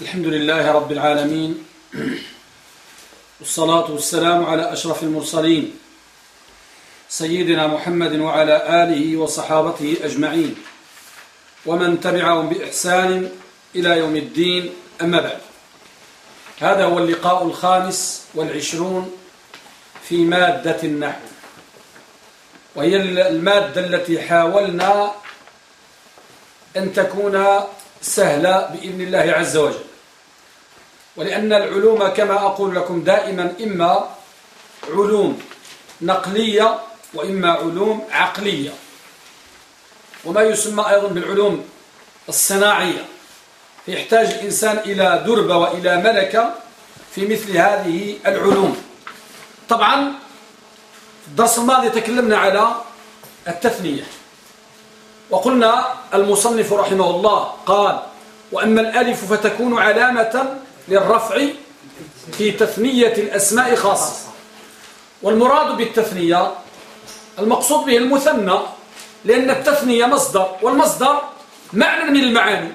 الحمد لله رب العالمين. والصلاة والسلام على أشرف المرسلين. سيدنا محمد وعلى آله وصحابته أجمعين. ومن تبعهم بإحسان إلى يوم الدين أما بعد. هذا هو اللقاء الخامس والعشرون في مادة النحو. وهي المادة التي حاولنا أن تكون سهلة بإذن الله عز وجل. ولأن العلوم كما أقول لكم دائما إما علوم نقلية وإما علوم عقلية. وما يسمى أيضا بالعلوم الصناعية. فيحتاج الإنسان إلى دربة وإلى ملكة في مثل هذه العلوم. طبعا في الدرس الماضي تكلمنا على التثنية. وقلنا المصنف رحمه الله قال وأما الألف فتكون علامة للرفع في تثنية الأسماء خاصة. والمراد بالتثنية المقصود به المثنى لأن التثنية مصدر والمصدر معنى من المعاني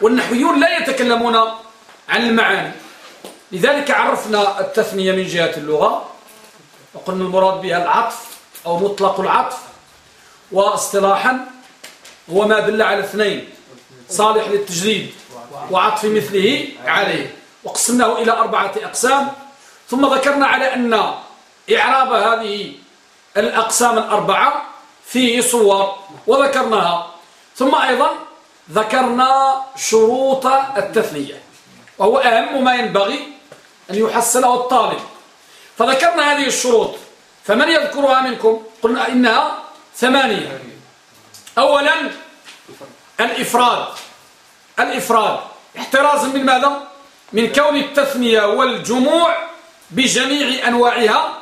والنحويون لا يتكلمون عن المعاني. لذلك عرفنا التثنية من جهة اللغة وقلنا المراد بها العطف أو مطلق العطف. واصطلاحا هو ما دل على اثنين صالح للتجريد وعطف مثله عليه. وقسمناه إلى أربعة أقسام. ثم ذكرنا على أن إعراب هذه الأقسام الأربعة فيه صور وذكرناها. ثم أيضا ذكرنا شروط التثنية وهو أهم ما ينبغي أن يحصله الطالب. فذكرنا هذه الشروط فمن يذكرها منكم؟ قلنا إنها ثمانية. أولا الإفراد. الإفراد. احترازا من ماذا؟ من كون التثنية والجموع بجميع أنواعها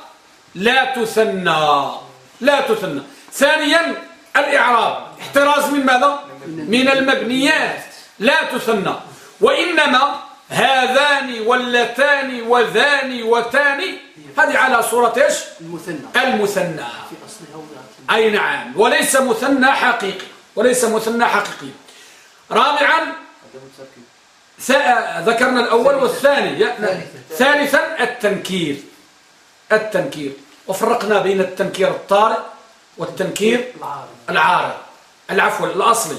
لا تثنى. لا تثنى. ثانيا الإعراب. احتراز من ماذا؟ من المبنيات. لا تثنى. وإنما هذان واللتان وذان وتان هذه على صورة إيش؟ المثنى. المثنى. أي نعم. وليس مثنى حقيقي. وليس مثنى حقيقي. رابعا ذكرنا الأول والثاني. ثالثا. التنكير. التنكير. وفرقنا بين التنكير الطارئ والتنكير العارض. العفو الأصلي.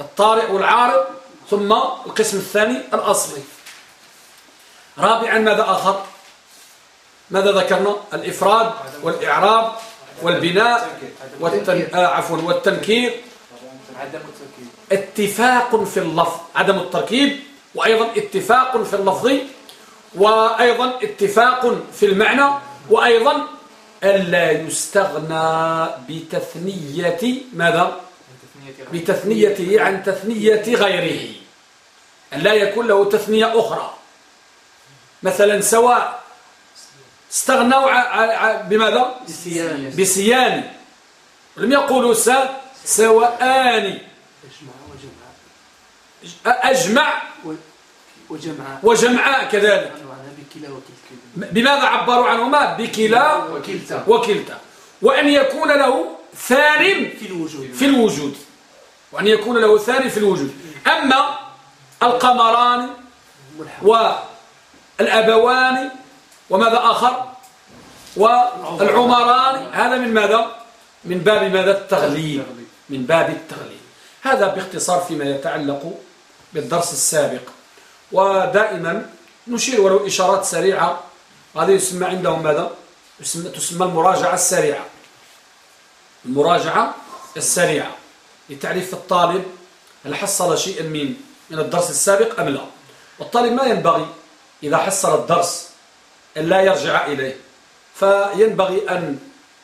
الطارئ والعارض ثم القسم الثاني الأصلي. رابعا ماذا آخر؟ ماذا ذكرنا؟ الإفراد والإعراب والبناء والتن... آه عفوا والتنكير. اتفاق في اللفظ. عدم التركيب وأيضا اتفاق في اللفظ وأيضا اتفاق في المعنى وأيضا ألا يستغنى بتثنية ماذا؟ بتثنيته عن تثنية غيره. أن لا يكون له تثنية أخرى. مثلا سواء استغنوا بماذا؟ بسيان بسيان لم يقولوا سواءان. أجمع وجمعاء وجمعاء كذلك. بماذا عبروا عنهما؟ بكلا وكلتا. وكلتا. وأن يكون له ثان في الوجود. في الوجود. وأن يكون له ثاني في الوجود. أما القمران والأبوان وماذا آخر؟ والعمران. هذا من ماذا؟ من باب ماذا؟ التغليب. من باب التغليب. هذا باختصار فيما يتعلق بالدرس السابق. ودائما نشير ولو إشارات سريعة. هذه يسمى عندهم ماذا؟ تسمى المراجعة السريعة. المراجعة السريعة. لتعريف الطالب هل حصل شيئا من من الدرس السابق أم لا. والطالب ما ينبغي إذا حصل الدرس أن لا يرجع إليه. فينبغي أن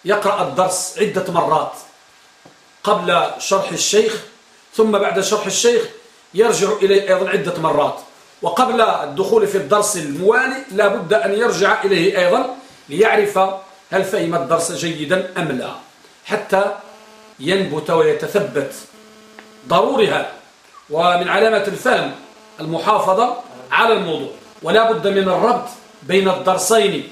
يقرأ الدرس عدة مرات قبل شرح الشيخ ثم بعد شرح الشيخ يرجع إليه أيضا عدة مرات. وقبل الدخول في الدرس الموالي لا بد أن يرجع إليه أيضا ليعرف هل فهم الدرس جيدا أم لا. حتى ينبت ويتثبت ضروري هذا ومن علامة الفهم المحافظة على الموضوع. ولا بد من الربط بين الدرسين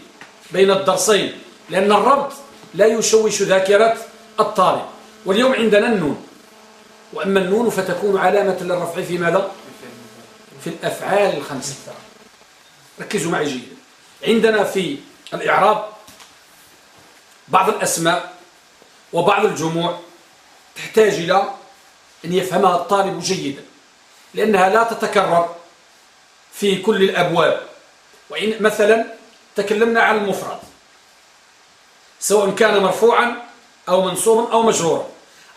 بين الدرسين لأن الربط لا يشوش ذاكرة الطالب. واليوم عندنا النون. وأما النون فتكون علامة للرفع في ماذا؟ في الأفعال الخمسة. ركزوا معي جيدا عندنا في الإعراب بعض الأسماء وبعض الجموع تحتاج إلى أن يفهمها الطالب جيدا لأنها لا تتكرر في كل الأبواب. وإن مثلا تكلمنا عن المفرد سواء كان مرفوعا أو منصوبا أو مجرورا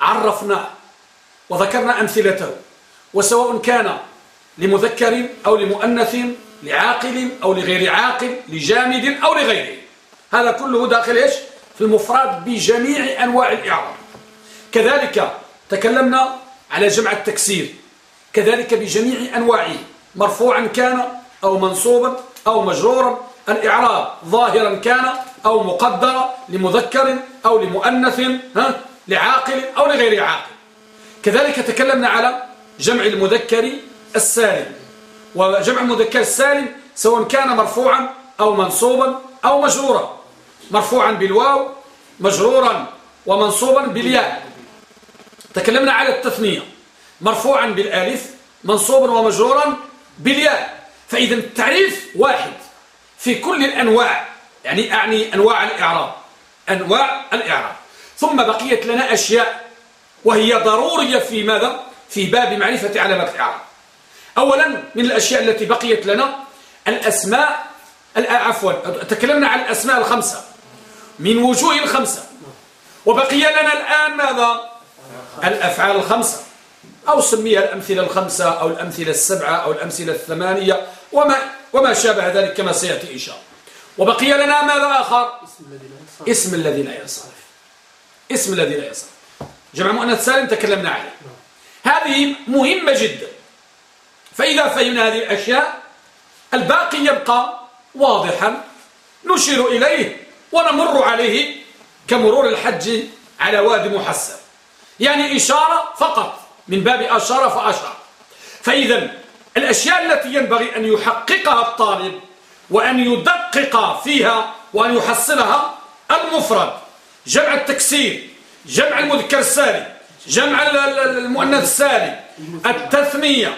عرفنا وذكرنا أمثلته وسواء كان لمذكر أو لمؤنث لعاقل أو لغير عاقل لجامد أو لغيره. هذا كله داخل إيش؟ في المفرد بجميع أنواع الإعراب. كذلك تكلمنا على جمع التكسير. كذلك بجميع أنواعه. مرفوعا كان أو منصوبا أو مجرورا. الإعراب ظاهرا كان أو مقدرا لمذكر أو لمؤنث لعاقل أو لغير عاقل. كذلك تكلمنا على جمع المذكر السالم. وجمع المذكر السالم سواء كان مرفوعا أو منصوبا أو مجرورا. مرفوعا بالواو مجرورا ومنصوبا بالياء. تكلمنا على التثنية. مرفوعا بالألف منصوبا ومجرورا بالياء. فإذا التعريف واحد في كل الأنواع يعني أعني أنواع الإعراب. أنواع الإعراب. ثم بقيت لنا أشياء وهي ضرورية في ماذا؟ في باب معرفة علامات الإعراب. أولا من الأشياء التي بقيت لنا الأسماء عفوا تكلمنا عن الأسماء الخمسة من وجوه الخمسة. وبقي لنا الآن ماذا؟ الأفعال الخمسة أو سميها الأمثلة الخمسة أو الأمثلة السبعة أو الأمثلة الثمانية وما, وما شابه ذلك كما سيأتي إن شاء الله. وبقي لنا ماذا آخر؟ اسم الذي لا ينصرف. اسم الذي لا ينصرف. جمع مؤنث سالم تكلمنا عليه. هذه مهمة جدا. فإذا فهمنا هذه الأشياء الباقي يبقى واضحا. نشير إليه ونمر عليه كمرور الحج على وادي محسن. يعني إشارة فقط من باب أشار فأشار. فإذا الأشياء التي ينبغي أن يحققها الطالب وأن يدقق فيها وأن يحصلها المفرد جمع التكسير جمع المذكر السالي جمع المؤنث السالي التثنية.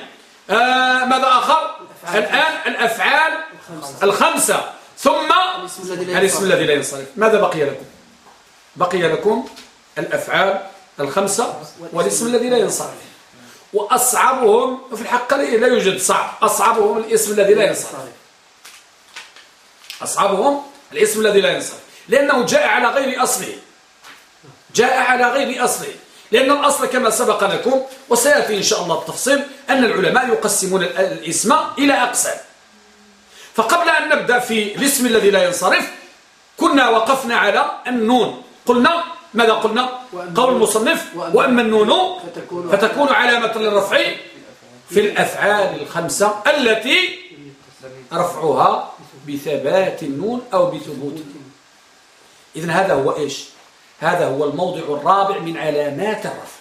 آه ماذا آخر؟ الآن الأفعال الخمسة. ثم الاسم الذي لا ينصرف ماذا بقي لكم؟ بقي لكم الأفعال الخمسة والاسم الذي لا ينصرف وأصعبهم في الحق لا يوجد صعب. أصعبهم الاسم الذي لا ينصرف أصعبهم الاسم الذي لا ينصرف لأنه جاء على غير أصله. جاء على غير أصله. لأن الأصل كما سبق لكم وسيأتي إن شاء الله التفصيل أن العلماء يقسمون الإسم إلى أقسام. فقبل أن نبدأ في الاسم الذي لا ينصرف كنا وقفنا على النون. قلنا ماذا قلنا؟ قول المصنف وأما النون فتكون علامة للرفع في الأفعال الخمسة التي رفعها بثبات النون أو بثبوت. إذن هذا هو إيش؟ هذا هو الموضع الرابع من علامات الرفع.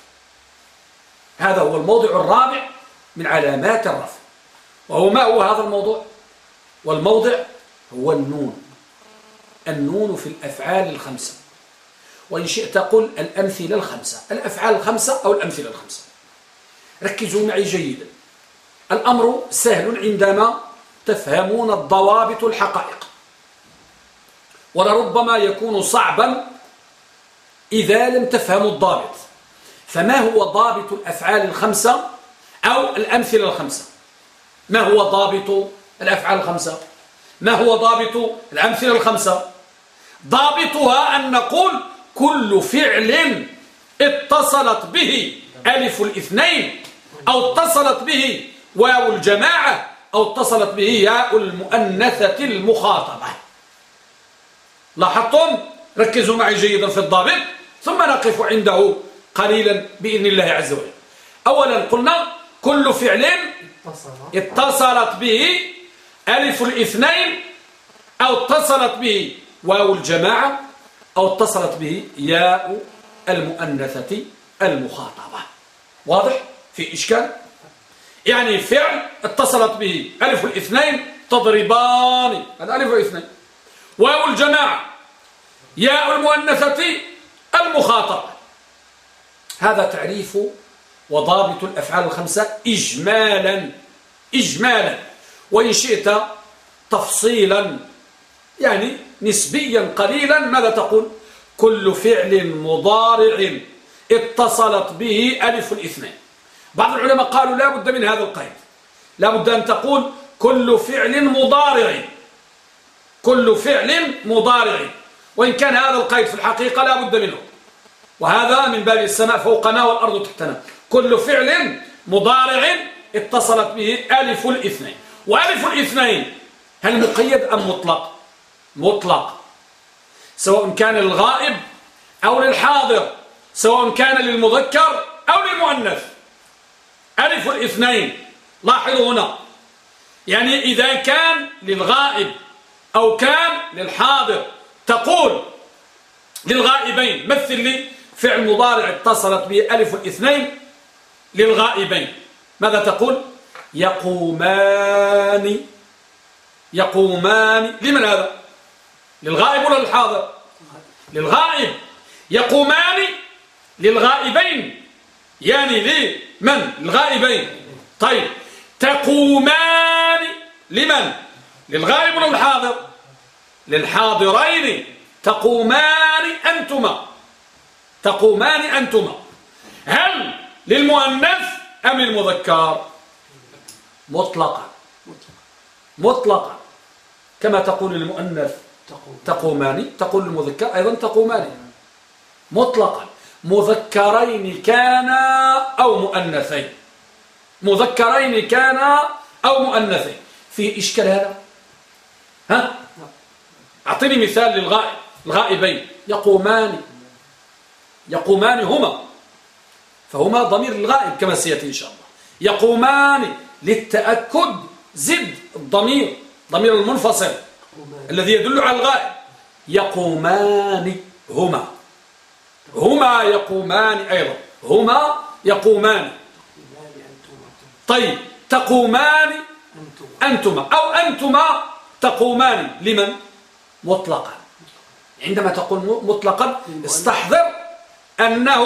هذا هو الموضع الرابع من علامات الرفع. وهو ما هو هذا الموضوع؟ والموضع هو النون. النون في الأفعال الخمسة. وإن شئت قل الأمثلة الخمسة. الأفعال الخمسة أو الأمثلة الخمسة. ركزوا معي جيدا. الأمر سهل عندما تفهمون الضوابط الحقائق. ولربما يكون صعبا إذا لم تفهموا الضابط. فما هو ضابط الأفعال الخمسة أو الأمثلة الخمسة؟ ما هو ضابط الأفعال الخمسة؟ ما هو ضابط الأمثلة الخمسة؟ ضابطها أن نقول كل فعل اتصلت به ألف الاثنين أو اتصلت به واو الجماعة أو اتصلت به ياء المؤنثة المخاطبة. لاحظتم؟ ركزوا معي جيدا في الضابط ثم نقف عنده قليلا بإذن الله عز وجل. أولا قلنا كل فعل اتصلت. به ألف الاثنين أو اتصلت به واو الجماعة أو اتصلت به ياء المؤنثة المخاطبة. واضح؟ في إشكال؟ يعني فعل اتصلت به ألف الاثنين تضربان. هذا ألف الاثنين. واو الجماعة ياء المؤنثة المخاطبة هذا تعريف وضابط الأفعال الخمسة إجمالا إجمالا. وإن شئت تفصيلا يعني نسبيا قليلا ماذا تقول؟ كل فعل مضارع اتصلت به ألف الاثنين. بعض العلماء قالوا لا بد من هذا القيد. لا بد أن تقول كل فعل مضارع. كل فعل مضارع. وإن كان هذا القيد في الحقيقة لا بد منه. وهذا من باب السماء فوقنا والأرض تحتنا. كل فعل مضارع اتصلت به ألف الاثنين. وألف الاثنين هل مقيد أم مطلق؟ مطلق. سواء كان للغائب أو للحاضر سواء كان للمذكر أو للمؤنث. ألف الاثنين. لاحظوا هنا. يعني إذا كان للغائب أو كان للحاضر. تقول للغائبين مثل لي فعل مضارع اتصلت به ألف الاثنين للغائبين. ماذا تقول؟ يقومان يقومان لمن هذا؟ للغائب ولا للحاضر؟ للغائب. يقومان للغائبين. يعني لمن الغائبين طيب. تقومان لمن؟ للغائب ولا للحاضر؟ للحاضرين تقومان أنتما. تقومان أنتما. هل للمؤنث أم المذكر؟ مطلقا. مطلقا. كما تقول للمؤنث تقومان. تقول للمذكر أيضا تقومان مطلقا. مذكرين كانا أو مؤنثين. مذكرين كانا أو مؤنثين. في إشكال هذا؟ ها؟ أعطيني مثال للغائب. الغائبين. يقومان. يقومان هما. فهما ضمير الغائب كما سيأتي إن شاء الله. يقومان للتأكد. زد. الضمير. ضمير المنفصل. الذي يدل على الغائب. يقومان هما. هما يقومان أيضا. هما يقومان. طيب. تقومان أنتما. أو أنتما تقومان. لمن؟ مطلقا. عندما تقول مطلقا استحضر أنه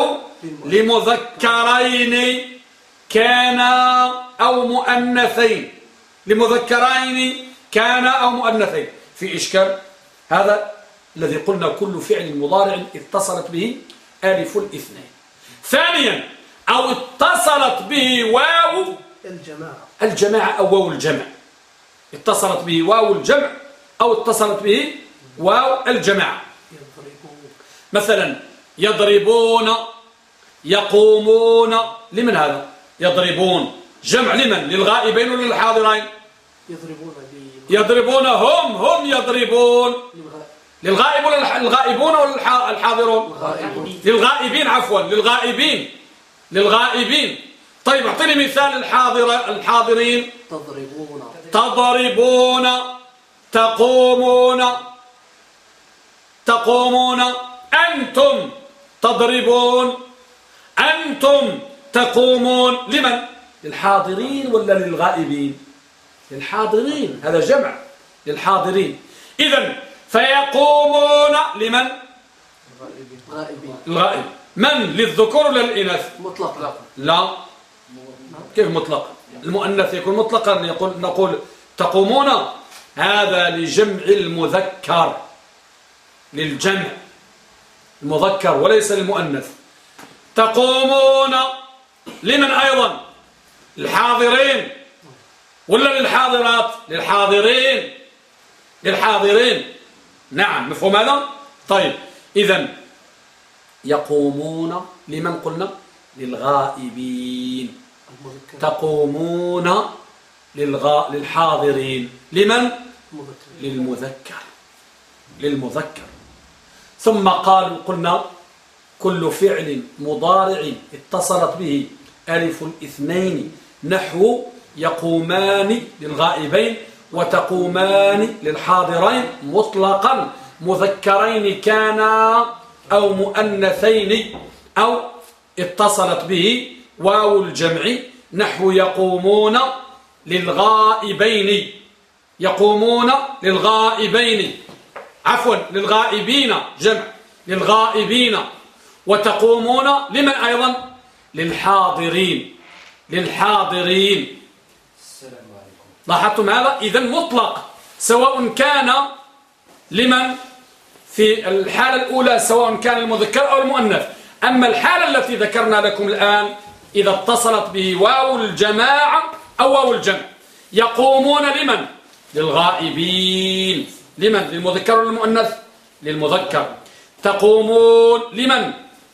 لمذكرين كان أو مؤنثين. لمذكرين كان أو مؤنثين. في إشكال هذا الذي قلنا كل فعل مضارع اتصلت به ألف الاثنين. ثانيا أو اتصلت به واو الجماعة. الجماعة أو واو الجمع. اتصلت به واو الجمع أو اتصلت به واو الجماعة. مثلا يضربون يقومون. لمن هذا؟ يضربون. جمع لمن؟ للغائبين ولا للحاضرين؟ يضربون يضربون. هم هم يضربون. للغائب. ولا الغائبون ولا الحاضرون؟ للغائبين عفوا. للغائبين. للغائبين. طيب أعطيني مثال الحاضر الحاضرين. تضربون. تضربون تقومون. تقومون أنتم تضربون أنتم تقومون لمن؟ للحاضرين ولا للغائبين؟ للحاضرين هذا جمع. للحاضرين. إذا فيقومون لمن؟ الغائب. من للذكور ولا للإناث؟ مطلق لا. كيف مطلق المؤنث يكون مطلقا يقول نقول تقومون؟ هذا لجمع المذكر. للجمع المذكر وليس للمؤنث. تقومون لمن أيضا؟ الحاضرين ولا للحاضرات؟ للحاضرين. للحاضرين. نعم مفهوم هذا؟ طيب إذا يقومون لمن قلنا؟ للغائبين. تقومون للغاء للحاضرين. لمن؟ للمذكر. للمذكر. ثم قالوا قلنا كل فعل مضارع اتصلت به ألف الاثنين نحو يقومان للغائبين وتقومان للحاضرين مطلقا مذكرين كانا أو مؤنثين أو اتصلت به واو الجمع نحو يقومون للغائبين يقومون للغائبين. عفوا للغائبين جمع للغائبين. وتقومون لمن أيضا؟ للحاضرين. للحاضرين. لاحظتم هذا؟ إذا مطلق. سواء كان لمن؟ في الحالة الأولى سواء كان المذكر أو المؤنث. أما الحالة التي ذكرنا لكم الآن إذا اتصلت به واو الجماعة أو واو الجمع يقومون لمن؟ للغائبين. لمن؟ للمذكر والمؤنث للمذكر. تقومون لمن؟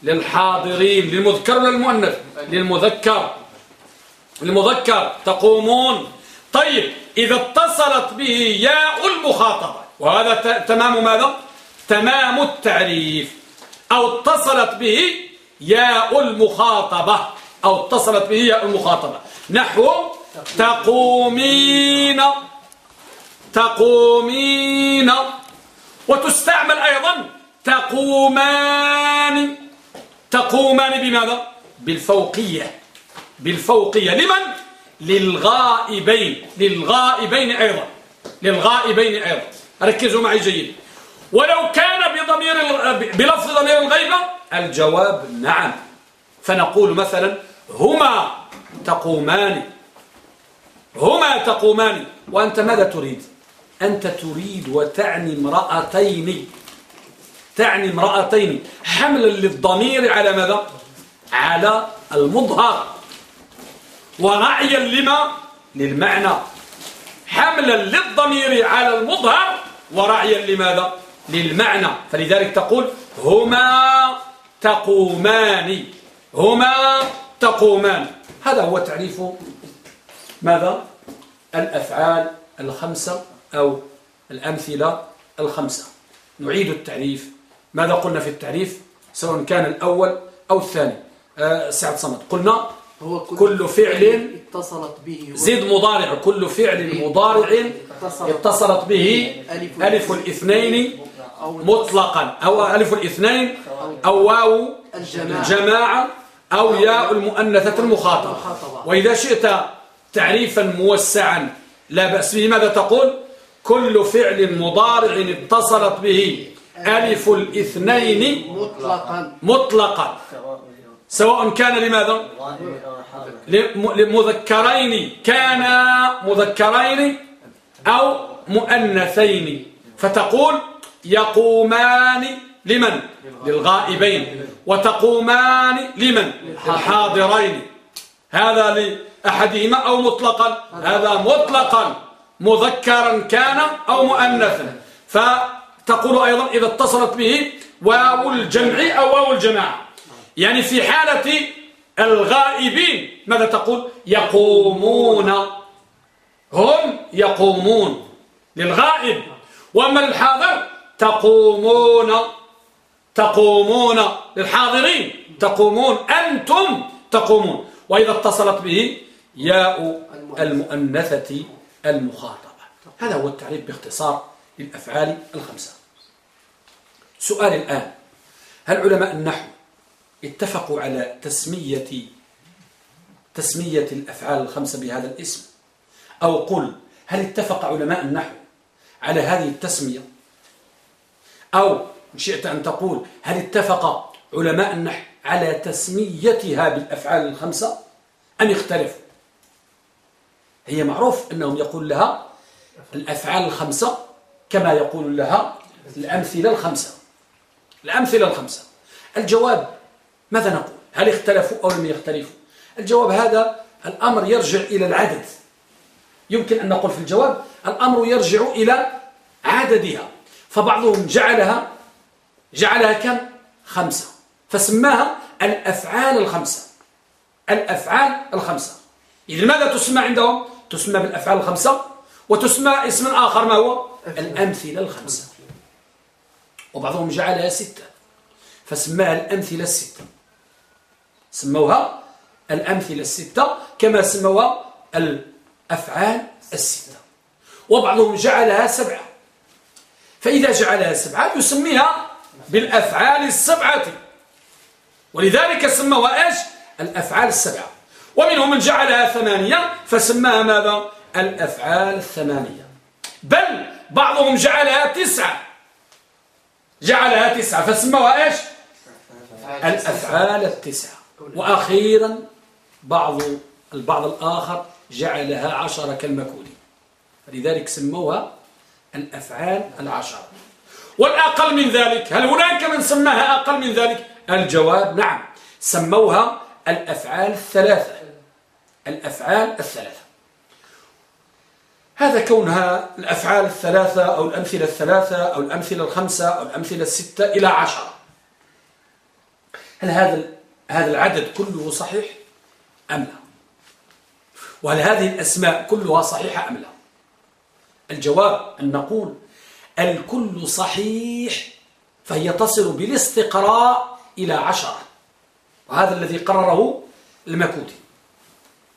للحاضرين. للمذكر وللمؤنث للمذكر. المذكر تقومون. طيب إذا اتصلت به ياء المخاطبة وهذا تمام ماذا؟ تمام التعريف. أو اتصلت به ياء المخاطبة. أو اتصلت به ياء المخاطبة. نحو تقومين. تقومين. وتستعمل أيضا تقومان. تقومان بماذا؟ بالفوقية. بالفوقية. لمن؟ للغائبين. للغائبين أيضا. للغائبين أيضا. ركزوا معي جيد. ولو كان بضمير بلفظ ضمير الغيبة الجواب نعم. فنقول مثلا هما تقومان. هما تقومان. وأنت ماذا تريد؟ أنت تريد وتعني امرأتين. تعني امرأتين. حملا للضمير على ماذا؟ على المظهر. ورعيا لما؟ للمعنى. حملا للضمير على المظهر ورعيا لماذا؟ للمعنى. فلذلك تقول هما تقومان. هما تقومان. هذا هو تعريف ماذا؟ الأفعال الخمسة أو الأمثلة الخمسة. نعيد التعريف. ماذا قلنا في التعريف؟ سواء كان الأول أو الثاني. أه سعد صمد قلنا هو كل, كل فعل اتصلت به زد مضارع. كل فعل مضارع اتصلت. به ألف الاثنين مطلقا. أو ألف الاثنين أو واو الجماعة. أو ياء المؤنثة المخاطبة. وإذا شئت تعريفا موسعا لا بأس به ماذا تقول؟ كل فعل مضارع اتصلت به. ألف الاثنين مطلقا. مطلقا. سواء كان لماذا؟ لمذكرين. كان مذكرين أو مؤنثين. فتقول يقومان لمن؟ للغائبين. وتقومان لمن؟ للحاضرين. هذا لأحدهما أو مطلقا؟ هذا مطلقا. مذكرا كان أو مؤنثا. فتقول أيضا إذا اتصلت به واو الجمع أو واو الجماعة. يعني في حالة الغائبين ماذا تقول؟ يقومون. هم يقومون للغائب. وأما الحاضر تقومون. تقومون للحاضرين. تقومون. أنتم تقومون. وإذا اتصلت به ياء المؤنثة. المخاطبة. هذا هو التعريف باختصار للأفعال الخمسة. سؤال الآن. هل علماء النحو اتفقوا على تسمية تسمية الأفعال الخمسة بهذا الاسم؟ أو قل هل اتفق علماء النحو على هذه التسمية؟ أو شئت أن تقول هل اتفق علماء النحو على تسميتها بالأفعال الخمسة؟ أم اختلفوا هي معروف أنهم يقول لها الأفعال الخمسة كما يقول لها الأمثلة الخمسة. الأمثلة الخمسة. الجواب ماذا نقول؟ هل اختلفوا أو لم يختلفوا؟ الجواب هذا الأمر يرجع إلى العدد. يمكن أن نقول في الجواب الأمر يرجع إلى عددها. فبعضهم جعلها جعلها كم؟ خمسة. فسماها الأفعال الخمسة. الأفعال الخمسة. إذا ماذا تسمى عندهم؟ تسمى بالأفعال الخمسة وتسمى اسم آخر ما هو؟ الأمثلة الخمسة. وبعضهم جعلها ستة. فسماها الأمثلة الستة. سموها الأمثلة الستة كما سموها الأفعال الستة. وبعضهم جعلها سبعة. فإذا جعلها سبعة يسميها بالأفعال السبعة. ولذلك سموها إيش؟ الأفعال السبعة. ومنهم من جعلها ثمانية فسماها ماذا؟ الأفعال الثمانية. بل بعضهم جعلها تسعة. جعلها تسعة فسموها إيش؟ الأفعال التسعة. وأخيرا بعض البعض الآخر جعلها عشرة كالمكولي لذلك سموها الأفعال العشرة. والأقل من ذلك هل هناك من سماها أقل من ذلك؟ الجواب نعم سموها الأفعال الثلاثة. الأفعال الثلاثة. هذا كونها الأفعال الثلاثة أو الأمثلة الثلاثة أو الأمثلة الخمسة أو الأمثلة الستة إلى عشرة. هل هذا هذا العدد كله صحيح أم لا؟ وهل هذه الأسماء كلها صحيحة أم لا؟ الجواب أن نقول الكل صحيح فهي تصل بالاستقراء إلى عشرة. وهذا الذي قرره المكوتي.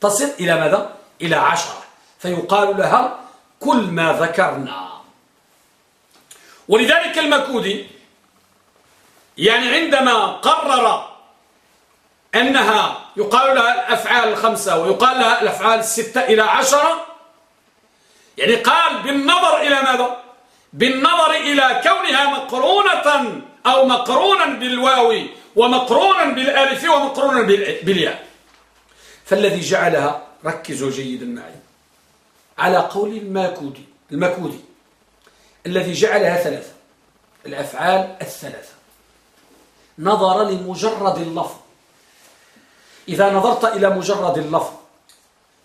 تصل إلى ماذا؟ إلى عشرة. فيقال لها كل ما ذكرنا. ولذلك المكودي يعني عندما قرر أنها يقال لها الأفعال الخمسة ويقال لها الأفعال الستة إلى عشرة يعني قال بالنظر إلى ماذا؟ بالنظر إلى كونها مقرونة أو مقرونا بالواو ومقرونا بالألف ومقرونا بالياء. فالذي جعلها ركزوا جيدا معي. على قول الماكودي المكودي الذي جعلها ثلاثة. الأفعال الثلاثة. نظر لمجرد اللفظ. إذا نظرت إلى مجرد اللفظ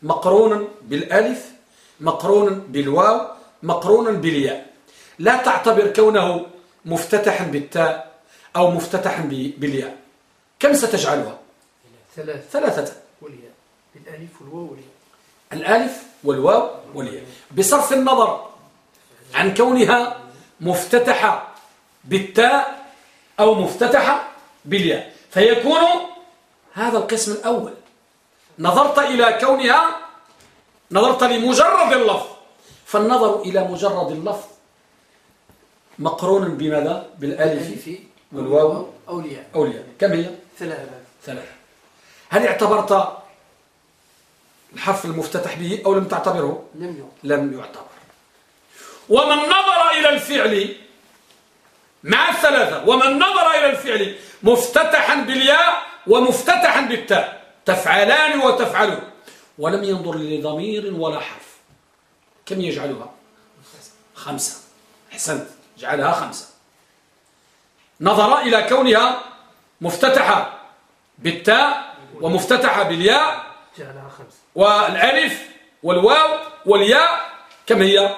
مقرونا بالألف مقرونا بالواو مقرونا بالياء. لا تعتبر كونه مفتتحا بالتاء أو مفتتحا بالياء. كم ستجعلها؟ ثلاثة. ثلاثة. بالالف والواو والياء. الألف والواو والياء. بصرف النظر عن كونها مفتتحة بالتاء أو مفتتحة بالياء. فيكون هذا القسم الأول. نظرت إلى كونها نظرت لمجرد اللفظ. فالنظر إلى مجرد اللفظ مقرون بماذا؟ بالألف والواو أو الياء. أو الياء. كم هي؟ ثلاثة. ثلاثة. هل اعتبرت الحرف المفتتح به أو لم تعتبره؟ لم يعتبر. لم يعتبر. ومن نظر إلى الفعل مع الثلاثة ومن نظر إلى الفعل مفتتحا بالياء ومفتتحا بالتاء. تفعلان وتفعلون. ولم ينظر لضمير ولا حرف. كم يجعلها؟ خمسة. أحسنت. جعلها خمسة. نظر إلى كونها مفتتحة بالتاء ومفتتحة بالياء جعلها خمسة. والألف والواو والياء كم هي؟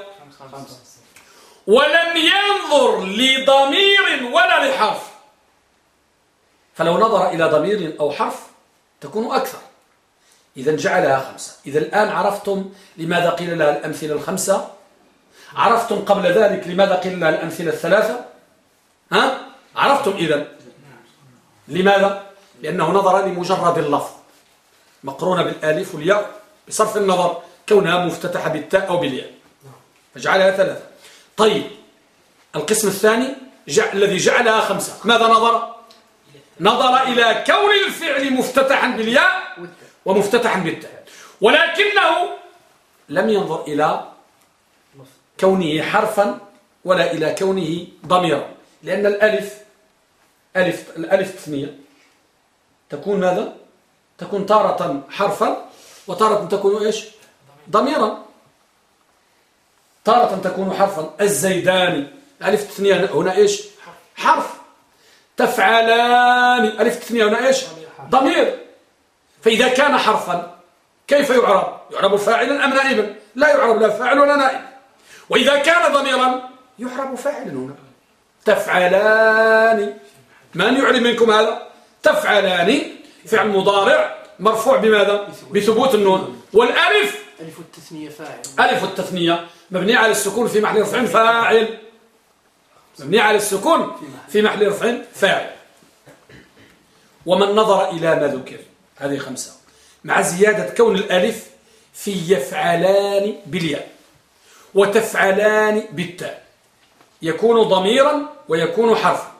ولم ينظر لضمير ولا لحرف. فلو نظر إلى ضمير أو حرف تكون أكثر. إذا جعلها خمسة. إذا الآن عرفتم لماذا قيل لها الأمثلة الخمسة؟ عرفتم قبل ذلك لماذا قيل لها الأمثلة الثلاثة؟ ها؟ عرفتم إذا لماذا؟ لأنه نظر لمجرد اللفظ. مقرونة بالآلف والياء بصرف النظر كونها مفتتحة بالتاء أو بالياء. فجعلها ثلاثة. طيب القسم الثاني جع... الذي جعلها خمسة. ماذا نظر؟ نظر إلى كون الفعل مفتتحا بالياء ومفتتحا بالتاء. ولكنه لم ينظر إلى كونه حرفا ولا إلى كونه ضميرا. لأن الألف ألف الألف تثنية تكون ماذا؟ تكون تارة حرفا وتارة تكون إيش؟ ضميرا. تارة تكون حرفا. الزيداني ألف تثنية هنا إيش؟ حرف. تفعلان. ألف تثنية هنا إيش؟ ضمير. فإذا كان حرفا كيف يعرب؟ يعرب فاعلا أم نائبا؟ لا يعرب لا فاعل ولا نائب. وإذا كان ضميرا يعرب فاعل هنا. تفعلان. من يعلم منكم هذا؟ تفعلان. فعل مضارع مرفوع بماذا؟ بثبوت. النون. والألف؟ ألف التثنية فاعل. ألف التثنية. مبني على السكون في محل رفع فاعل. مبني على السكون في محل رفع فاعل. ومن نظر إلى ما ذكر. هذه خمسة. مع زيادة كون الألف في يفعلان بالياء وتفعلان بالتاء. يكون ضميرا ويكون حرفا.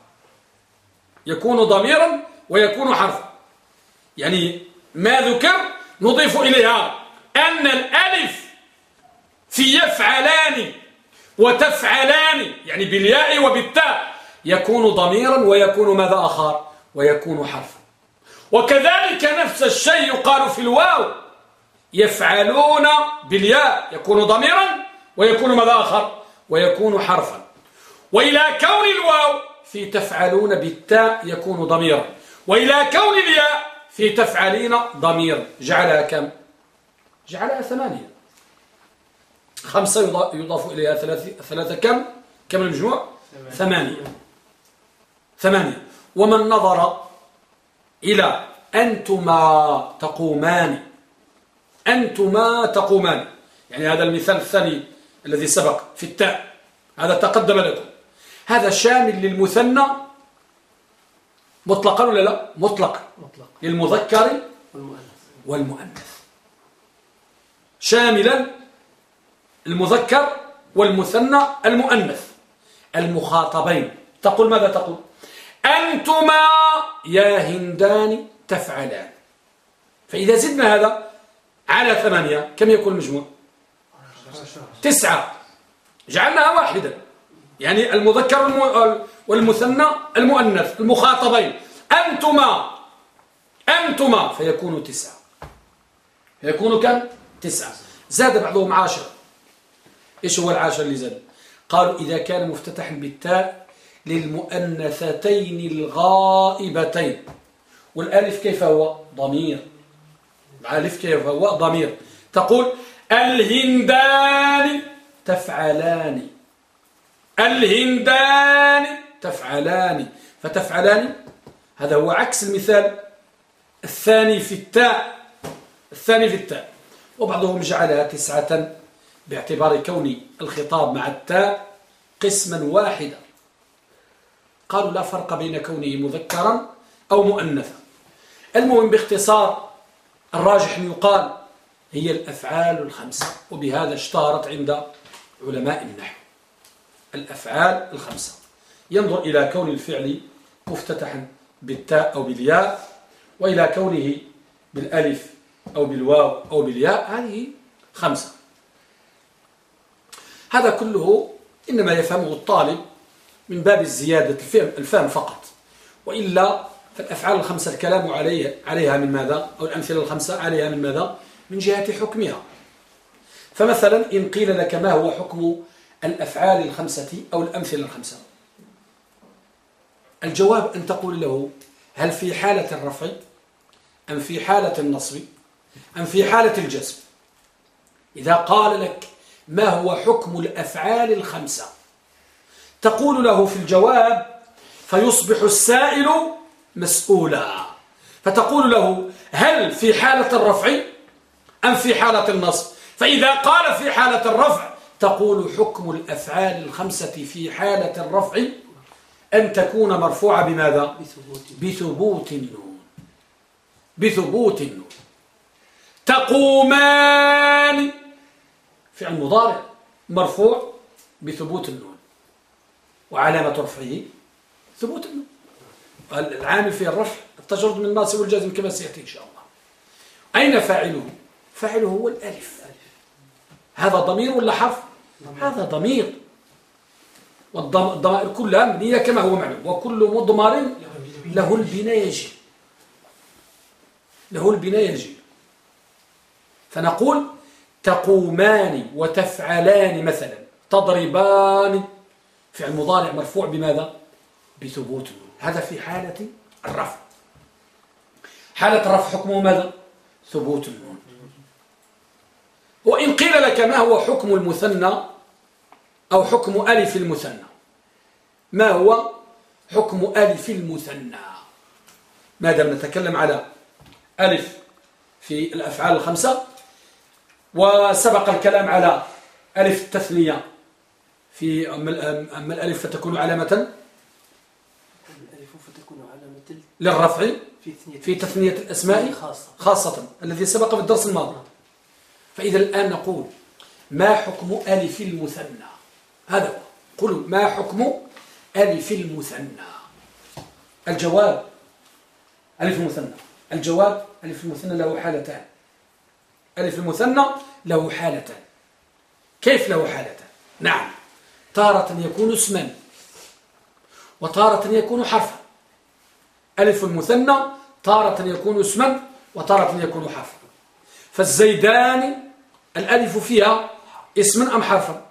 يكون ضميرا ويكون حرفا. يعني ما ذكر نضيف إليها أن الألف في يفعلان وتفعلان يعني بالياء وبالتاء يكون ضميرا ويكون ماذا آخر؟ ويكون حرفا. وكذلك نفس الشيء يقال في الواو يفعلون بالياء يكون ضميرا ويكون ماذا آخر؟ ويكون حرفا. وإلى كون الواو في تفعلون بالتاء يكون ضميرا. وإلى كون الياء في تفعلين ضمير. جعلها كم؟ جعلها ثمانية. خمسة يضاف إليها ثلاثة, ثلاثة كم؟ كم المجموع؟ ثمانية. ثمانية. ومن نظر إلى أنتما تقومان. أنتما تقومان. يعني هذا المثال الثاني الذي سبق في التاء. هذا تقدم لكم. هذا شامل للمثنى مطلقا ولا لا؟ مطلق. مطلق. للمذكر والمؤنث. والمؤنث. شاملا المذكر والمثنى المؤنث. المخاطبين. تقول ماذا تقول؟ أنتما يا هندان تفعلان. فإذا زدنا هذا على ثمانية كم يكون المجموع؟ تسعة. جعلناها واحدا يعني المذكر والمثنى المؤنث المخاطبين. أنتما أنتما فيكون تسعة. فيكون كم؟ تسعة. زاد بعضهم عاشر إيش هو العاشر اللي زاد؟ قالوا إذا كان مفتتحا بالتاء للمؤنثتين الغائبتين. والألف كيف هو؟ ضمير. الألف كيف هو؟ ضمير. تقول الهندان تفعلان. الهندان تفعلان. فتفعلان هذا هو عكس المثال الثاني في التاء. الثاني في التاء. وبعضهم جعلها تسعة باعتبار كون الخطاب مع التاء قسما واحدا. قالوا لا فرق بين كونه مذكرا أو مؤنثا. المهم باختصار الراجح يقال هي الأفعال الخمسة وبهذا اشتهرت عند علماء النحو. الأفعال الخمسة. ينظر إلى كون الفعل مفتتحا بالتاء أو بالياء وإلى كونه بالألف أو بالواو أو بالياء. هذه خمسة. هذا كله إنما يفهمه الطالب من باب الزيادة الفهم, الفهم فقط. وإلا فالأفعال الخمسة الكلام عليها, عليها من ماذا؟ أو الأمثلة الخمسة عليها من ماذا؟ من جهة حكمها. فمثلا إن قيل لك ما هو حكم الأفعال الخمسة أو الأمثلة الخمسة. الجواب أن تقول له هل في حالة الرفع أم في حالة النصب أم في حالة الجزم؟ إذا قال لك ما هو حكم الأفعال الخمسة تقول له في الجواب فيصبح السائل مسؤولا. فتقول له هل في حالة الرفع أم في حالة النصب؟ فإذا قال في حالة الرفع تقول حكم الأفعال الخمسة في حالة الرفع أن تكون مرفوعة بماذا؟ بثبوت. النون. بثبوت النون. تقومان. فعل مضارع. مرفوع بثبوت النون. وعلامة رفعه ثبوت النون. العامل في الرفع التجرد من الناصب والجازم كما سيأتي إن شاء الله. أين فاعله؟ فاعله هو الألف. هذا ضمير ولا حرف؟ هذا ضمير. والضمائر كلها مبنية كما هو معلوم. وكل مضمر له البناء يجي له البناء يجي فنقول تقومان وتفعلان مثلا. تضربان. فعل مضارع مرفوع بماذا؟ بثبوت. هذا في حالة الرفع. حالة الرفع حكمه ماذا؟ ثبوت. النون وإن قيل لك ما هو حكم المثنى أو حكم ألف المثنى؟ ما هو حكم ألف المثنى؟ ما دام نتكلم على ألف في الأفعال الخمسة وسبق الكلام على ألف التثنية في أما الألف فتكون علامة الألف فتكون علامة للرفع في تثنية الأسماء خاصة, خاصة الذي سبق في الدرس الماضي. فإذا الآن نقول ما حكم ألف المثنى؟ هذا هو. قلوا ما حكم ألف المثنى؟ الجواب ألف المثنى. الجواب ألف المثنى له حالتان. ألف المثنى له حالتان. كيف له حالتان؟ نعم. تارة يكون اسما وتارة يكون حرفا. ألف المثنى تارة يكون اسما وتارة يكون حرفا. فالزيدان الألف فيها اسما أم حرفا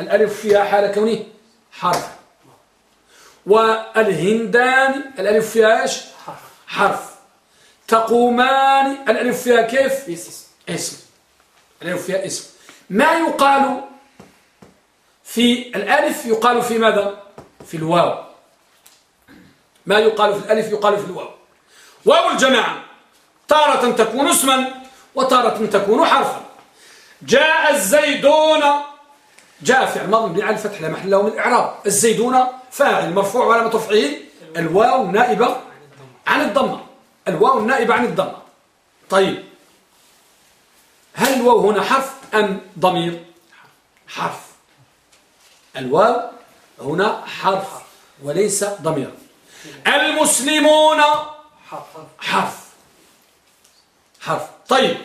الألف فيها حال كونه حرف. والهندان الألف فيها إيش؟ حرف. حرف. تقومان الألف فيها كيف؟ اسم اسم. الألف فيها اسم. ما يقال في الألف يقال في ماذا؟ في الواو. ما يقال في الألف يقال في الواو. واو الجماعة. تارة تكون اسما وتارة تكون حرفا. جاء الزيدون. جاء فعل ماضي على الفتح لا محل له من الإعراب. الزيدون فاعل مرفوع وعلامة رفعه الواو نائبة عن الضمة. الواو نائبة عن الضمة. طيب. هل الواو هنا حرف أم ضمير؟ حرف. الواو هنا حرف وليس ضمير. المسلمون حرف. حرف. حرف. طيب.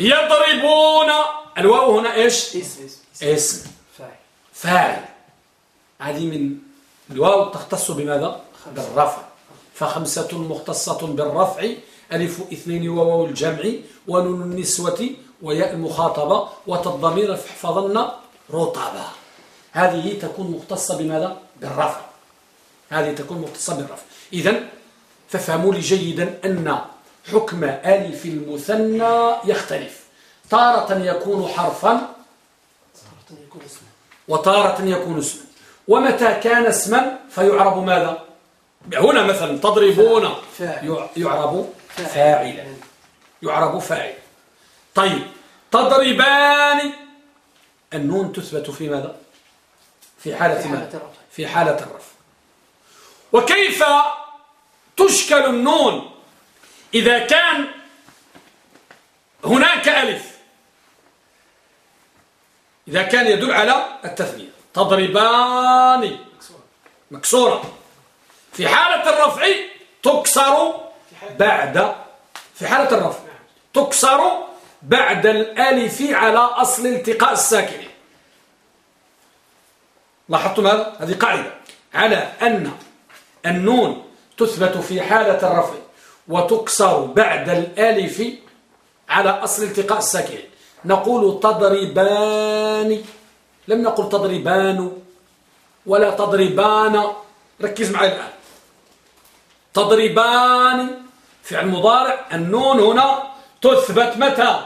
يضربون. الواو هنا إيش؟ اسم اسم فاعل. فاعل. هذه من الواو تختص بماذا؟ بالرفع. فخمسة مختصة بالرفع. ألف اثنين وواو الجمع ونون النسوة وياء المخاطبة وتضمير فاحفظن رطبا هذه تكون مختصة بماذا؟ بالرفع. هذه تكون مختصة بالرفع. إذن فافهموا لي جيدا أن حكم ألف المثنى يختلف. تارة يكون حرفا تارة يكون اسما وتارة يكون اسما. ومتى كان اسما فيعرب ماذا؟ هنا مثلا تضربون. يعرب فاعلا. يعرب فاعل طيب تضربان. النون تثبت في ماذا؟ في حالة ماذا. في حالة الرفع. وكيف تشكل النون؟ إذا كان هناك ألف إذا كان يدل على التثنية تضربان. مكسورة. في حالة الرفع تكسر بعد في حالة الرفع تكسر بعد الألف على أصل التقاء الساكنين لاحظتم هذا؟ هذه قاعدة على أن النون تثبت في حالة الرفع. وتكسر بعد الألف على أصل التقاء الساكنين نقول تضربان. لم نقل تضربان ولا تضربان. ركز معي الآن. تضربان. فعل مضارع. النون هنا تثبت متى؟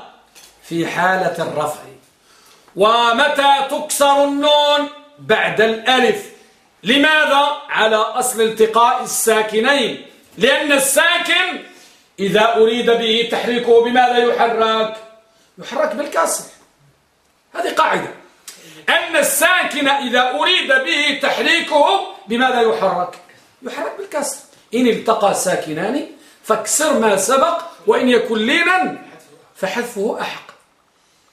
في حالة الرفع. ومتى تكسر النون؟ بعد الألف. لماذا؟ على أصل التقاء الساكنين. لأن الساكن إذا أريد به تحريكه بماذا يحرك؟ يحرك بالكسر. هذه قاعدة. أن الساكن إذا أريد به تحريكه بماذا يحرك؟ يحرك بالكسر. إن التقى ساكنان فاكسر ما سبق وإن يكن لينا فحذفه أحق.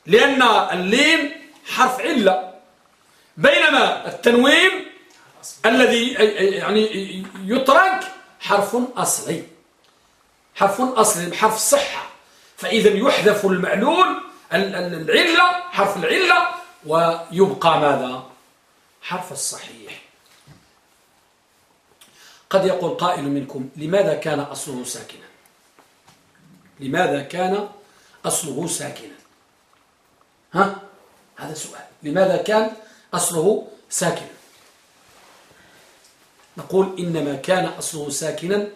لأن اللين حرف علة. بينما التنوين الذي يعني يترك حرف أصلي. حرف أصلي حرف صحة. فإذا يحذف المعلول العلة حرف العلة ويبقى ماذا؟ حرف الصحيح. قد يقول قائل منكم لماذا كان أصله ساكنا؟ لماذا كان أصله ساكنا؟ ها؟ هذا سؤال. لماذا كان أصله ساكنا؟ نقول إنما كان أصله ساكنا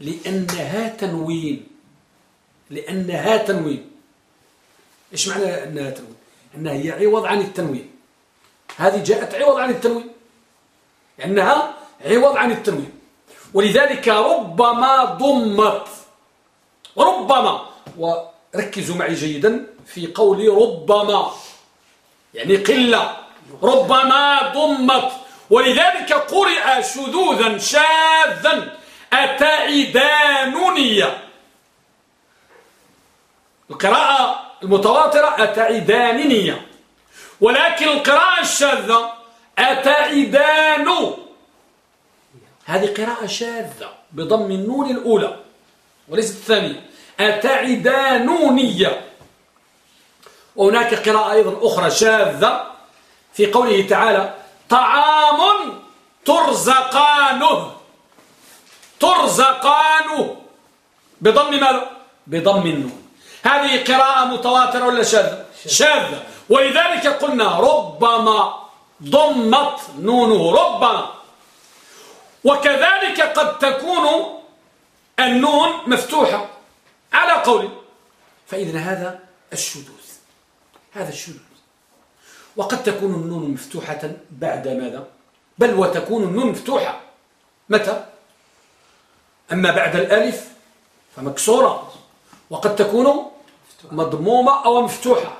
لأنها تنوين لأنها تنوين. إيش معنى أنها تنوين؟ أنها هي عوض عن التنوين. هذه جاءت عوض عن التنوين. لأنها عوض عن التنوين. ولذلك ربما ضمت ربما وركزوا معي جيدا في قولي ربما. يعني قلة. ربما ضمت. ولذلك قرئ شذوذا شاذا أتعدانني. القراءة المتواترة أتعدانني. ولكن القراءة الشاذة أتعدان. هذه قراءة شاذة بضم النون الأولى وليست الثانية. أتعدانونية وهناك قراءة أيضا أخرى شاذة في قوله تعالى طعام ترزقانه. ترزقانه. بضم ماذا؟ بضم النون. هذه قراءة متواترة ولا شاذة؟ شاذة. ولذلك قلنا ربما ضمت نونه ربما. وكذلك قد تكون النون مفتوحة. على قول. فإذن هذا الشذوذ. هذا الشذوذ. وقد تكون النون مفتوحة بعد ماذا؟ بل وتكون النون مفتوحة. متى؟ أما بعد الألف فمكسورة. وقد تكون مضمومة أو مفتوحة.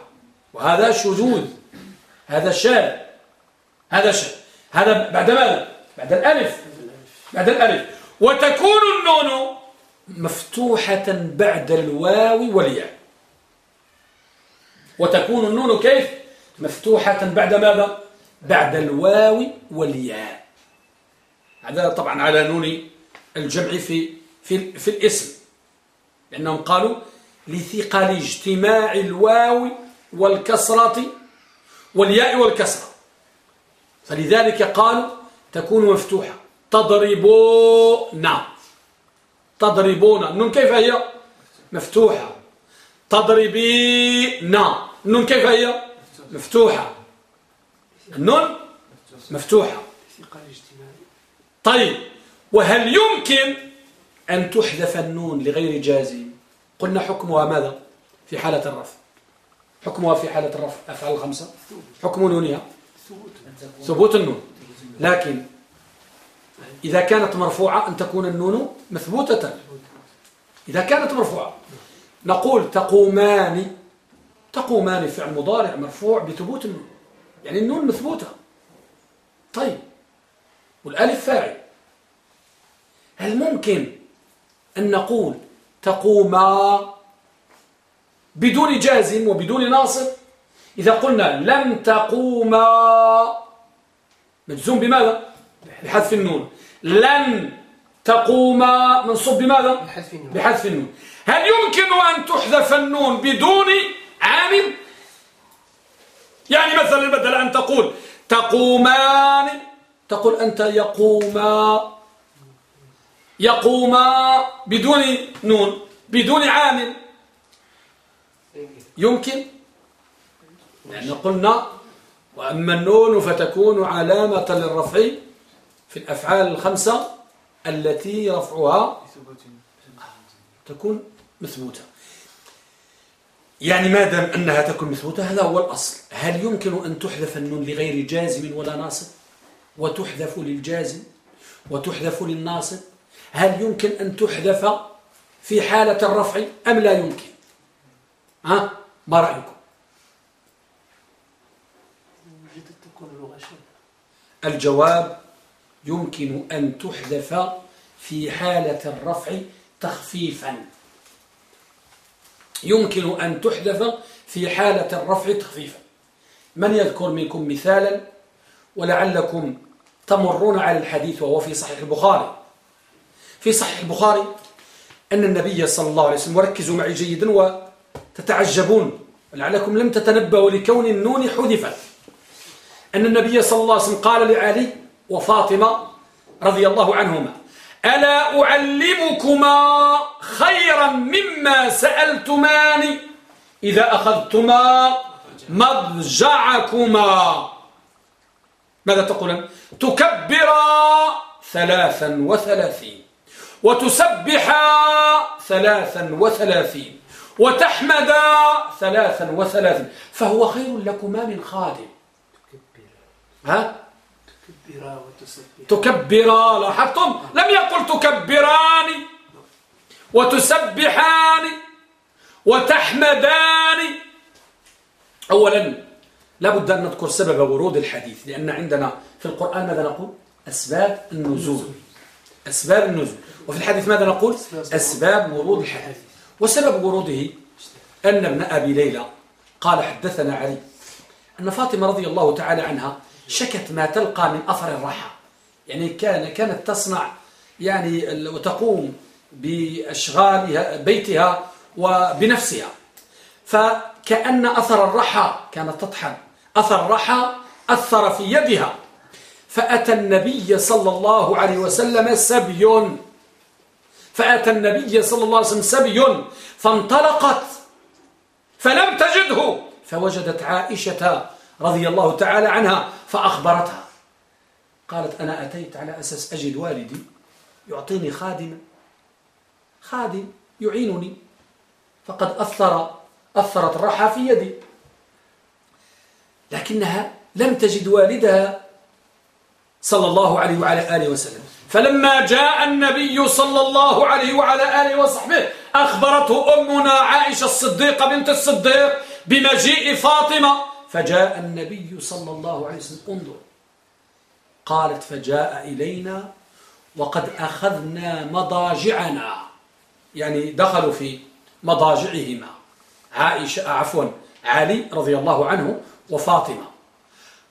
وهذا شذوذ. هذا شاذ. هذا شاذ. هذا بعد ماذا؟ بعد الألف. بعد الألف. وتكون النون مفتوحة بعد الواو والياء. وتكون النون كيف؟ مفتوحة بعد ماذا؟ بعد الواو والياء. هذا طبعا على نون الجمع في في في الاسم. لأنهم قالوا لثقل اجتماع الواو والكسرة والياء والكسرة. فلذلك قالوا تكون مفتوحة. تضربون. تضربون. النون كيف هي؟ مفتوحة. تضربين. النون كيف هي؟ مفتوحة. النون مفتوحة. طيب وهل يمكن أن تحذف النون لغير جازم؟ قلنا حكمها ماذا؟ في حالة الرفع. حكمها في حالة الرفع. أفعال الخمسة حكم نونها. ثبوت النون. لكن إذا كانت مرفوعة أن تكون النون مثبوتة. إذا كانت مرفوعة. نقول تقومان تقومان فعل مضارع مرفوع بثبوت النون. يعني النون مثبوتة. طيب. والألف فاعل. هل ممكن أن نقول تقوما بدون جازم وبدون ناصب؟ إذا قلنا لم تقوما مجزوم بماذا؟ بحذف النون. لن تقوما منصوب بماذا؟ بحذف النون. هل يمكن أن تحذف النون بدون عامل يعني مثلا بدل أن تقول تقومان تقول أنت يقوما. يقوما بدون نون بدون عامل يمكن؟ لأن قلنا وأما النون فتكون علامة للرفع في الأفعال الخمسة التي رفعها تكون مثبوتة. يعني ما دام أنها تكون مثبوتة هذا هو الأصل. هل يمكن أن تحذف النون لغير جازم ولا ناصب؟ وتحذف للجازم وتحذف للناصب؟ هل يمكن أن تحذف في حالة الرفع أم لا يمكن؟ ها؟ ما رأيكم؟ الجواب يمكن أن تحذف في حالة الرفع تخفيفا. يمكن أن تحذف في حالة الرفع تخفيفا. من يذكر منكم مثالا ولعلكم تمرون على الحديث وهو في صحيح البخاري؟ في صحيح البخاري أن النبي صلى الله عليه وسلم وركزوا معي جيدا وتتعجبون ولعلكم لم تتنبأوا لكون النون حذفت. أن النبي صلى الله عليه وسلم قال لعلي وفاطمة رضي الله عنهما ألا أعلمكما خيرا مما سألتماني إذا أخذتما مضجعكما. ماذا تقولان؟ تكبرا ثلاثا وثلاثين. وتسبحا ثلاثا وثلاثين. وتحمدا ثلاثا وثلاثين. فهو خير لكما من خادم. ها؟ تكبرا لاحظتم؟ لم يقل تكبران وتسبحان وتحمدان أولا لابد أن نذكر سبب ورود الحديث لأن عندنا في القرآن ماذا نقول؟ أسباب النزول. أسباب النزول. وفي الحديث ماذا نقول؟ أسباب ورود الحديث. وسبب وروده أن ابن أبي ليلى قال حدثنا علي أن فاطمة رضي الله تعالى عنها شكت ما تلقى من أثر الراحة. يعني كان كانت تصنع يعني وتقوم بأشغالها بيتها وبنفسها. فكأن أثر الرحى كانت تطحن. أثر الرحى أثر في يدها. فأتى النبي صلى الله عليه وسلم سبي. فأتى النبي صلى الله عليه وسلم سبي. فانطلقت. فلم تجده. فوجدت عائشة رضي الله تعالى عنها فأخبرتها. قالت أنا أتيت على أساس أجد والدي يعطيني خادما. خادم يعينني. فقد أثر أثرت الراحة في يدي. لكنها لم تجد والدها صلى الله عليه وعلى آله وسلم. فلما جاء النبي صلى الله عليه وعلى آله وصحبه أخبرته أمنا عائشة الصديقة بنت الصديق بمجيء فاطمة. فجاء النبي صلى الله عليه وسلم. انظر. قالت فجاء إلينا وقد أخذنا مضاجعنا. يعني دخلوا في مضاجعهما. عائشة عفوا علي رضي الله عنه وفاطمة.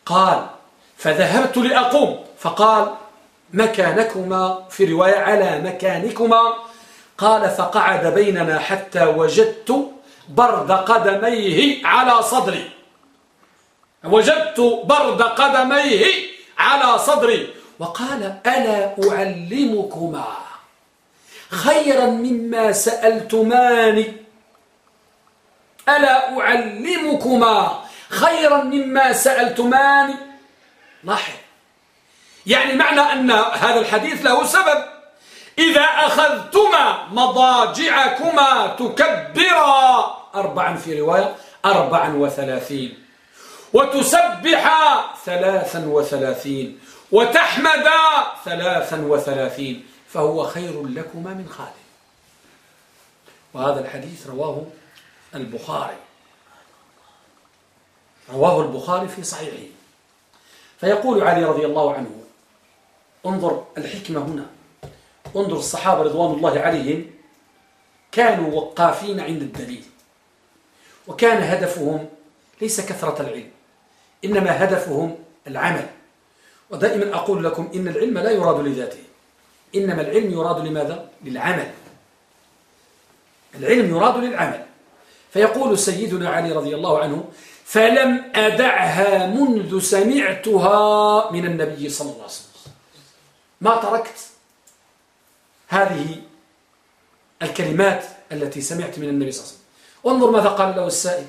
قال فذهبت لأقوم. فقال مكانكما في رواية على مكانكما. قال فقعد بيننا حتى وجدت برد قدميه على صدري. وجدت برد قدميه على صدري وقال ألا أعلمكما خيرا مما سألتماني. ألا أعلمكما خيرا مما سألتماني. لاحظ. يعني معنى أن هذا الحديث له سبب. إذا أخذتما مضاجعكما تكبرا. أربعا في رواية أربعا وثلاثين. وتسبحا ثلاثا وثلاثين وتحمدا ثلاثا وثلاثين فهو خير لكما من خالد وهذا الحديث رواه البخاري. رواه البخاري في صحيحه. فيقول علي رضي الله عنه انظر الحكمة هنا. انظر الصحابة رضوان الله عليهم كانوا وقافين عند الدليل وكان هدفهم ليس كثرة العلم. إنما هدفهم العمل. ودائما أقول لكم إن العلم لا يراد لذاته. إنما العلم يراد لماذا؟ للعمل. العلم يراد للعمل. فيقول سيدنا علي رضي الله عنه فلم أدعها منذ سمعتها من النبي صلى الله عليه وسلم. ما تركت هذه الكلمات التي سمعت من النبي صلى الله عليه وسلم. وانظر ماذا قال له السائل.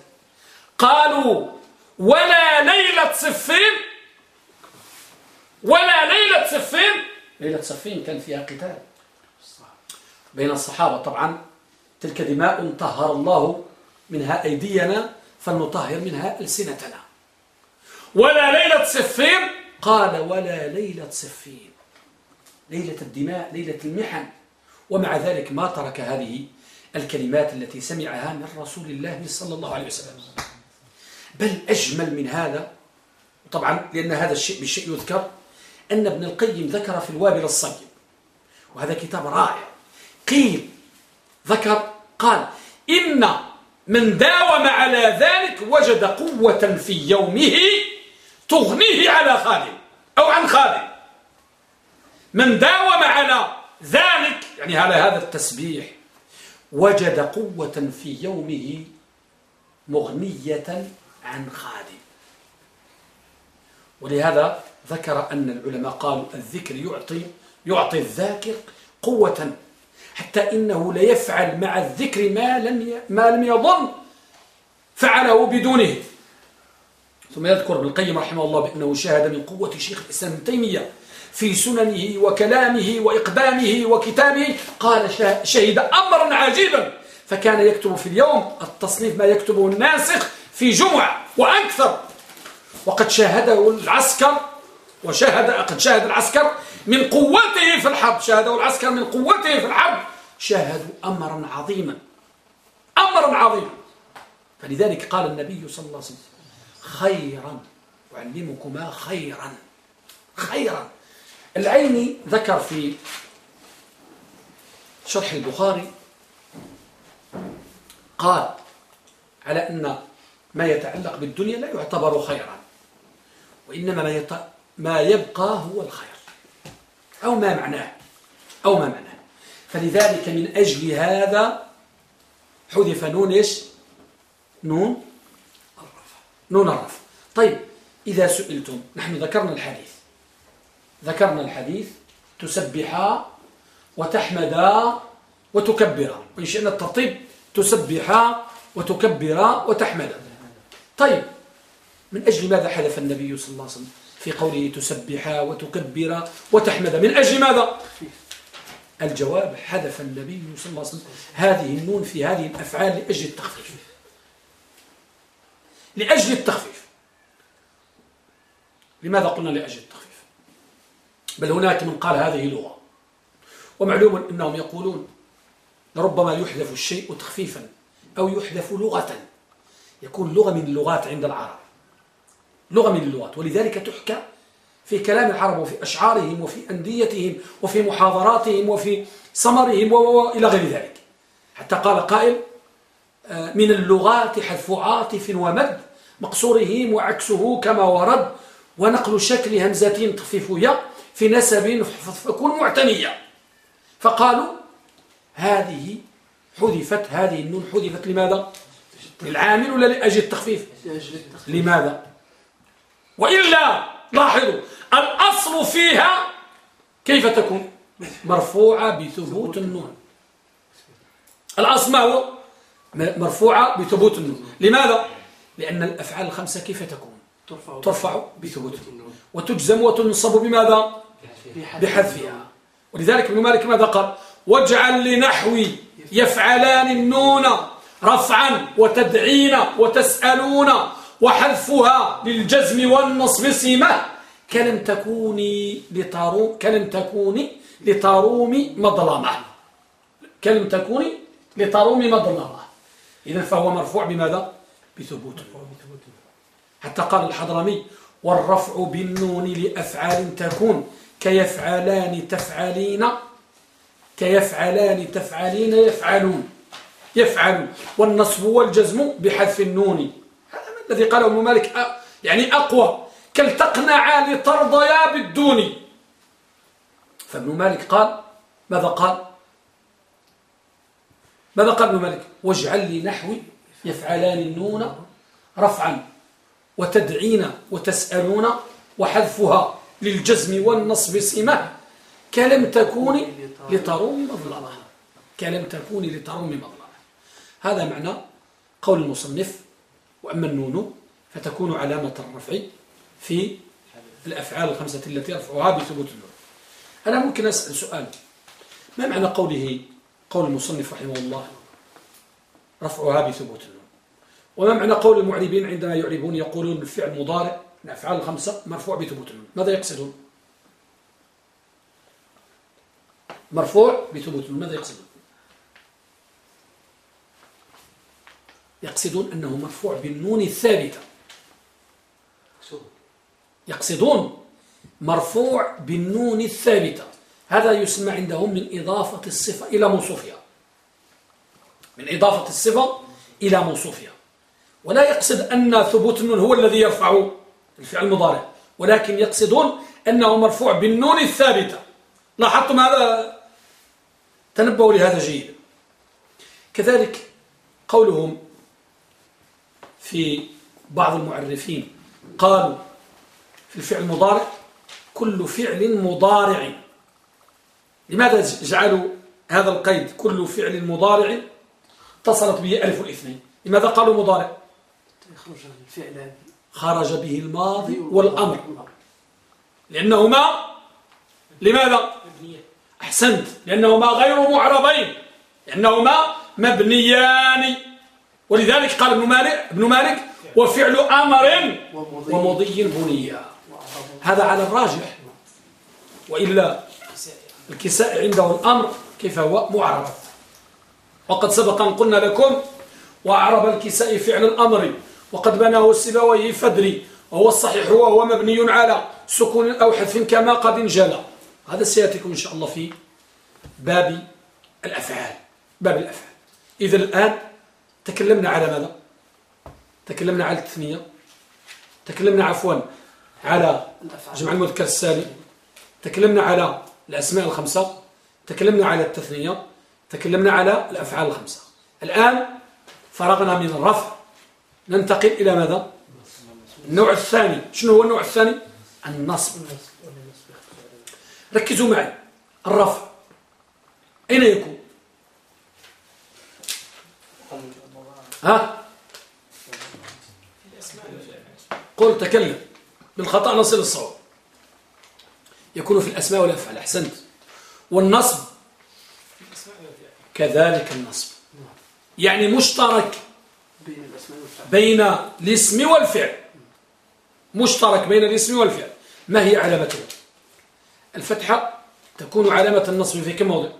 قالوا ولا ليلة صفين ولا ليلة صفين. ليلة صفين كان فيها قتال بين الصحابة. طبعا تلك دماء طهر الله منها أيدينا فلنطهر منها ألسنتنا. ولا ليلة صفين. قال ولا ليلة صفين. ليلة الدماء ليلة المحن. ومع ذلك ما ترك هذه الكلمات التي سمعها من رسول الله صلى الله عليه وسلم. بل أجمل من هذا طبعا لأن هذا الشيء بالشيء يذكر أن ابن القيم ذكر في الوابل الصيب وهذا كتاب رائع. قيل ذكر قال إن من داوم على ذلك وجد قوة في يومه تغنيه على خادم أو عن خادم. من داوم على ذلك يعني على هذا التسبيح وجد قوة في يومه مغنية عن خادم. ولهذا ذكر أن العلماء قالوا الذكر يعطي يعطي الذاكر قوة حتى إنه ليفعل مع الذكر ما لم ما لم يظن فعله بدونه. ثم يذكر ابن القيم رحمه الله بأنه شاهد من قوة شيخ الإسلام ابن تيمية في سننه وكلامه وإقدامه وكتابه. قال شهد أمرا عجيبا فكان يكتب في اليوم التصنيف ما يكتبه الناسخ في جمعة وأكثر. وقد شاهده العسكر وشاهد قد شاهد العسكر من قوته في الحرب شاهده العسكر من قوته في الحرب. شاهدوا أمرا عظيما أمرا عظيما. فلذلك قال النبي صلى الله عليه وسلم خيرا أعلمكما خيرا خيرا. العيني ذكر في شرح البخاري قال على أن ما يتعلق بالدنيا لا يعتبر خيرا وإنما ما, يت... ما يبقى هو الخير. أو ما معناه أو ما معناه. فلذلك من أجل هذا حذف نون إيش؟ نون الرفع. نون الرفع. طيب إذا سئلتم نحن ذكرنا الحديث. ذكرنا الحديث تسبحا وتحمدا وتكبرا وإن شئنا الترتيب تسبحا وتكبرا وتحمدا طيب من أجل ماذا حذف النبي صلى الله عليه وسلم؟ في قوله تسبح وتكبر وتحمد. من أجل ماذا؟ الجواب حذف النبي صلى الله عليه وسلم. هذه النون في هذه الأفعال لأجل التخفيف. لأجل التخفيف. لماذا قلنا لأجل التخفيف؟ بل هناك من قال هذه لغة. ومعلوم أنهم يقولون لربما يحذف الشيء تخفيفا أو يحذف لغة. يكون لغة من اللغات عند العرب. لغة من اللغات. ولذلك تحكى في كلام العرب وفي أشعارهم وفي أنديتهم وفي محاضراتهم وفي سمرهم وإلى غير ذلك. حتى قال قائل آه، من اللغات حذف عاطف ومد مقصورهم وعكسه كما ورد ونقل شكل همزة تخفيفية في نسب فكون معتنية. فقالوا هذه حذفت هذه النون حذفت لماذا؟ للعامل ولا لأجل التخفيف؟ لماذا؟ وإلا لاحظوا الأصل فيها كيف تكون؟ مرفوعة بثبوت النون. الأصل ما هو؟ مرفوعة بثبوت النون. لماذا؟ لأن الأفعال الخمسة كيف تكون؟ ترفع, ترفع بثبوت النون. وتجزم وتنصب بماذا؟ بحذفها. ولذلك ابن مالك ماذا قال؟ واجعل لنحوي يفعلان النون رفعا وتدعين وتسألون وحذفها للجزم والنصب سمة كلم تكوني لتروم كلم تكوني لتروم مظلمة. كلم تكوني لتروم مظلمة. إذا فهو مرفوع بماذا؟ بثبوت. حتى قال الحضرمي والرفع بالنون لأفعال تكون كيفعلان تفعلين كيفعلان تفعلين يفعلون. يفعل والنصب والجزم بحذف النون. هذا الذي قاله ابن مالك. يعني أقوى. كالتقنع لترضيا بالدون. فابن مالك قال ماذا قال؟ ماذا قال ابن مالك؟ واجعل لنحوي يفعلان النون رفعا وتدعين وتسألون وحذفها للجزم والنصب سمة. كلم تكوني لتروم مظلمة. كلم تكوني لتروم مظلمة. هذا معنى قول المصنف وأما النون فتكون علامة الرفع في الأفعال الخمسة التي يرفعها بثبوت النون. أنا ممكن أسأل سؤال. ما معنى قوله قول المصنف رحمه الله رفعها بثبوت النون؟ وما معنى قول المعربين عندما يعربون يقولون الفعل مضارع الأفعال الخمسة مرفوع بثبوت النون؟ ماذا يقصدون؟ مرفوع بثبوت النون. ماذا يقصدون؟ يقصدون أنه مرفوع بالنون الثابتة. يقصدون مرفوع بالنون الثابتة. هذا يسمى عندهم من إضافة الصفة إلى موصوفها. من إضافة الصفة إلى موصوفها. ولا يقصد أن ثبوت النون هو الذي يرفع الفعل المضارع ولكن يقصدون أنه مرفوع بالنون الثابتة. لاحظتم هذا؟ تنبهوا لهذا جيدا كذلك قولهم في بعض المعرفين قالوا في الفعل المضارع كل فعل مضارع. لماذا جعلوا هذا القيد كل فعل مضارع؟ اتصلت به ألف الاثنين لماذا قالوا مضارع؟ خرج الفعل خرج به الماضي والأمر. لأنهما لماذا؟ أحسنت. لأنهما غير معربين لأنهما مبنيان. ولذلك قال ابن مالك ابن مالك وفعل أمر ومضي. بنيا هذا على الراجح. وإلا الكساء عنده الأمر كيف هو معرب وقد سبق أن قلنا لكم وأعرب الكساء فعل الأمر وقد بناه السبويه فدري وهو الصحيح وهو مبني على سكون أو حذف كما قد انجلى. هذا سيأتيكم إن شاء الله في باب الأفعال. باب الأفعال. إذا الآن تكلمنا على ماذا؟ تكلمنا على التثنية. تكلمنا عفوا على جمع المذكر السالم. تكلمنا على الأسماء الخمسة. تكلمنا على التثنية. تكلمنا على الأفعال الخمسة. الآن فرغنا من الرفع. ننتقل إلى ماذا؟ النوع الثاني. شنو هو النوع الثاني؟ النصب. ركزوا معي. الرفع. أين يكون؟ ها؟ قل تكلم. بالخطأ نصل الصواب. يكون في الأسماء والأفعال. أحسنت. والنصب. كذلك النصب. يعني مشترك بين الاسم والفعل. مشترك بين الاسم والفعل. ما هي علامته الفتحة تكون علامة النصب في كم موضع؟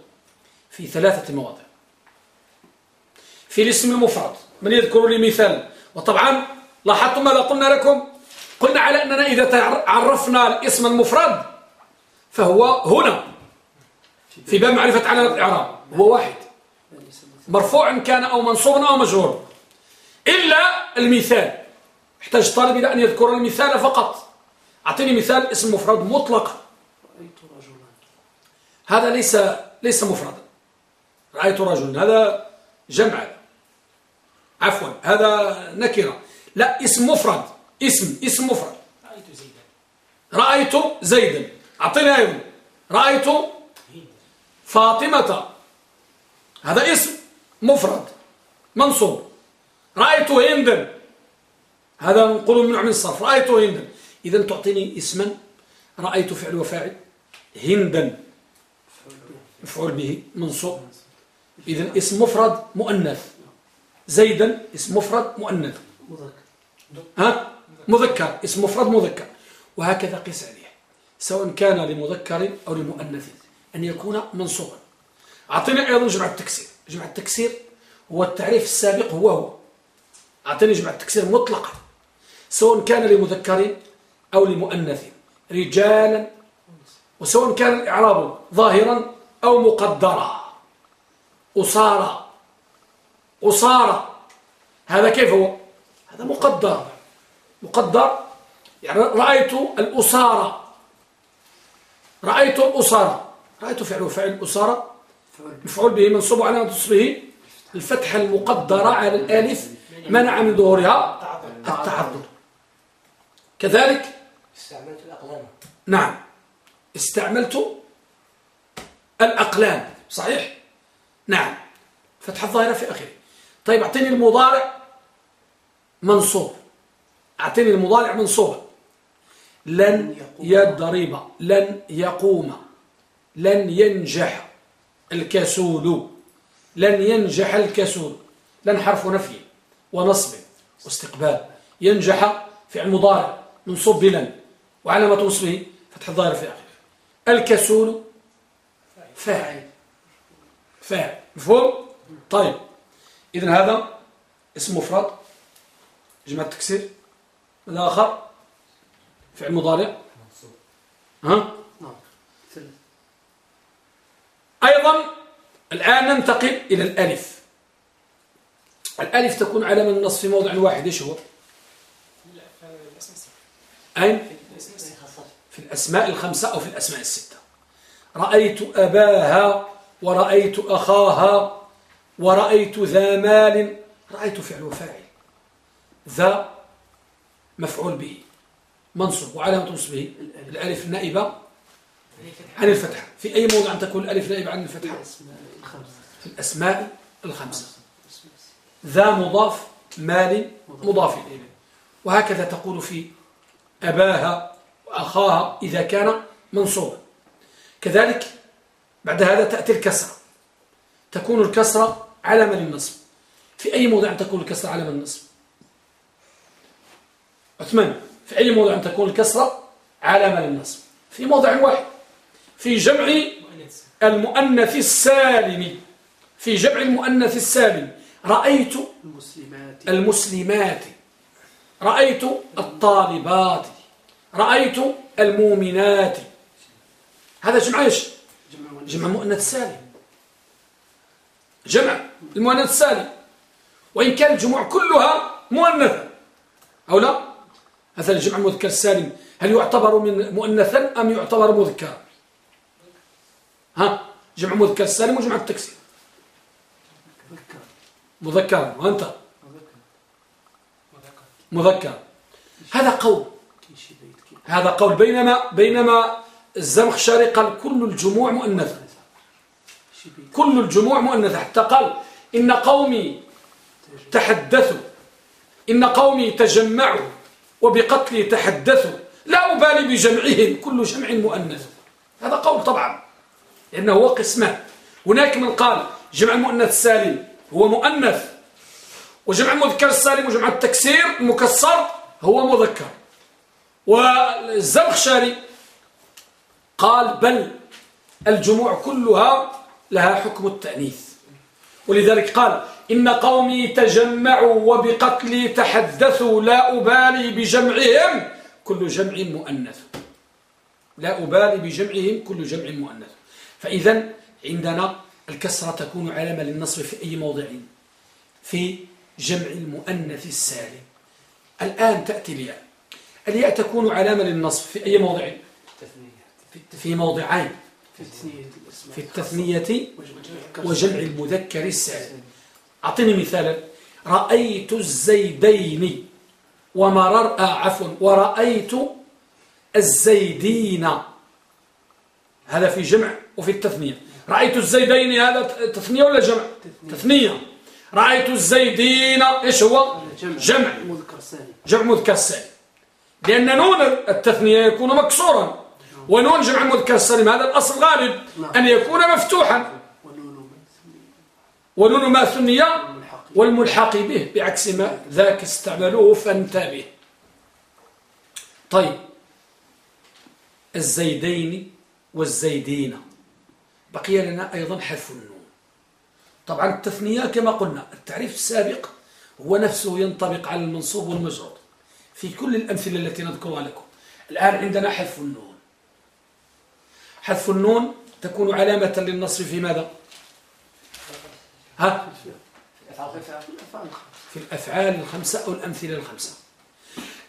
في ثلاثة مواضع. في الاسم المفرد. من يذكر لي مثال. وطبعا لاحظتم ماذا قلنا لكم؟ قلنا على أننا إذا عرفنا الاسم المفرد فهو هنا في باب معرفة علامة الإعراب هو واحد. مرفوع كان أو منصوب أو مجرور. إلا المثال. يحتاج الطالب إلى أن يذكر المثال فقط. أعطيني مثال اسم مفرد مطلق. هذا ليس ليس مفردا. رأيت رجلا. هذا جمع. عفوا هذا نكرة. لا اسم مفرد. اسم اسم مفرد. رأيت زيدا. رأيت زيدا. أعطيني أيضا رأيت فاطمة. هذا اسم مفرد. منصوب. رأيت هندا. هذا نقول من نوع من الصرف. رأيت هندا. إذا تعطيني اسما. رأيت فعل وفاعل. هندا. مفعول به منصوب. إذا اسم مفرد مؤنث. زيدا اسم مفرد مؤنث. مذكر. ها؟ مذكر اسم مفرد مذكر. وهكذا قيس عليه سواء كان لمذكر أو لمؤنث أن يكون منصوبا. أعطيني أيضا جمع التكسير. جمع التكسير هو التعريف السابق هو هو. أعطيني جمع التكسير مطلقا. سواء كان لمذكر أو لمؤنث رجالا. وسواء كان الإعراب ظاهرا أو مقدرا. أصارى أصارى هذا كيف هو؟ هذا مقدر. مقدر؟ يعني رأيت الأسارة رأيت الأسارة رأيت فعل وفعل الأسارة مفعول به منصوب على تصبه الفتحة المقدرة على الآلف منع من ظهورها. التعذر كذلك؟ استعملت الأقلام. نعم. استعملت الأقلام. صحيح؟ نعم. فتح الظاهرة في آخره. طيب اعطيني المضارع منصوب. اعطيني المضارع منصوبا لن يضرب لن يقوم لن ينجح الكسول. لن ينجح الكسول. لن حرف نفي ونصب واستقبال. ينجح فعل مضارع منصوب بلن وعلامة نصبه فتح الظاهر في آخره. الكسول فاعل. فاعل. مفهوم؟ طيب. إذن هذا اسم مفرد جمع التكسير الآخر فعل مضارع. ها؟ نعم. أيضا الآن ننتقل إلى الألف. الألف تكون علامة النص في موضع واحد إيش هو؟ أين؟ في الأسماء الخمسة أو في الأسماء الستة. رأيت أباها ورأيت أخاها ورأيت ذا مال رأيت فعل وفاعل ذا مفعول به منصوب وعلامة نصبه الألف النائبة عن الفتحة. في أي موضع تكون الألف نائبة عن الفتحة؟ في الأسماء الخمسة. ذا مضاف مال مضاف وهكذا تقول في أباها وأخاها إذا كان منصوبا. كذلك بعد هذا تأتي الكسرة. تكون الكسرة علامة للنصب في أي موضع تكون الكسرة علامة للنصب عثمان في أي موضع تكون الكسرة علامة للنصب في موضع واحد في جمع مؤنث المؤنث السالم. في جمع المؤنث السالم. رأيت المسلمات. المسلمات. رأيت الطالبات. رأيت المؤمنات. هذا جمع إيش. جمع مؤنث سالم. جمع المؤنث السالم وإن كان الجموع كلها مؤنثة أو لا؟ مثلا جمع المذكر السالم هل يعتبر من مؤنثا أم يعتبر مذكرا؟ ها؟ جمع مذكر السالم وجمع التكسير. مذكر. وأنت؟ مذكر. مذكر هذا قول. هذا قول. بينما بينما الزمخشري قال كل الجموع مؤنثة كل الجموع مؤنثة حتى قال إن قومي تحدثوا إن قومي تجمعوا وبقتلي تحدثوا لا أبالي بجمعهم كل جمع مؤنث. هذا قول طبعا لأنه هو قسمان هناك من قال جمع المؤنث السالم هو مؤنث. وجمع المذكر السالم وجمع التكسير المكسر هو مذكر. والزمخشري قال بل الجموع كلها لها حكم التأنيث. ولذلك قال إن قومي تجمعوا وبقتلي تحدثوا لا أبالي بجمعهم كل جمع مؤنث. لا أبالي بجمعهم كل جمع مؤنث. فإذا عندنا الكسرة تكون علامة للنصب في أي موضع؟ في جمع المؤنث السالم. الآن تأتي الياء. الياء تكون علامة للنصب في أي موضع؟ في موضعين. في التثنية وجمع المذكر السالم أعطيني مثالا. رأيت الزيدين ومرر آه عفوا. ورأيت الزيدين. هذا في جمع وفي التثنية. رأيت الزيدين هذا تثنية ولا جمع؟ تثنية. رأيت الزيدين إيش هو؟ جمع. جمع. مذكر سالم لأن نون التثنية يكون مكسورا. ونون جمع المذكر السالم هذا الأصل غالب نعم. أن يكون مفتوحا. ونون ما ثنية والملحق. به بعكس ما ذاك استعملوه فانتبه. طيب. الزيدين والزيدين بقي لنا أيضا حرف النون. طبعا التثنية كما قلنا التعريف السابق هو نفسه ينطبق على المنصوب والمجرور في كل الأمثلة التي نذكرها لكم. الآن عندنا حرف النون. حذف النون تكون علامة للنصر في ماذا؟ ها؟ في الأفعال الخمسة أو الأمثلة الخمسة.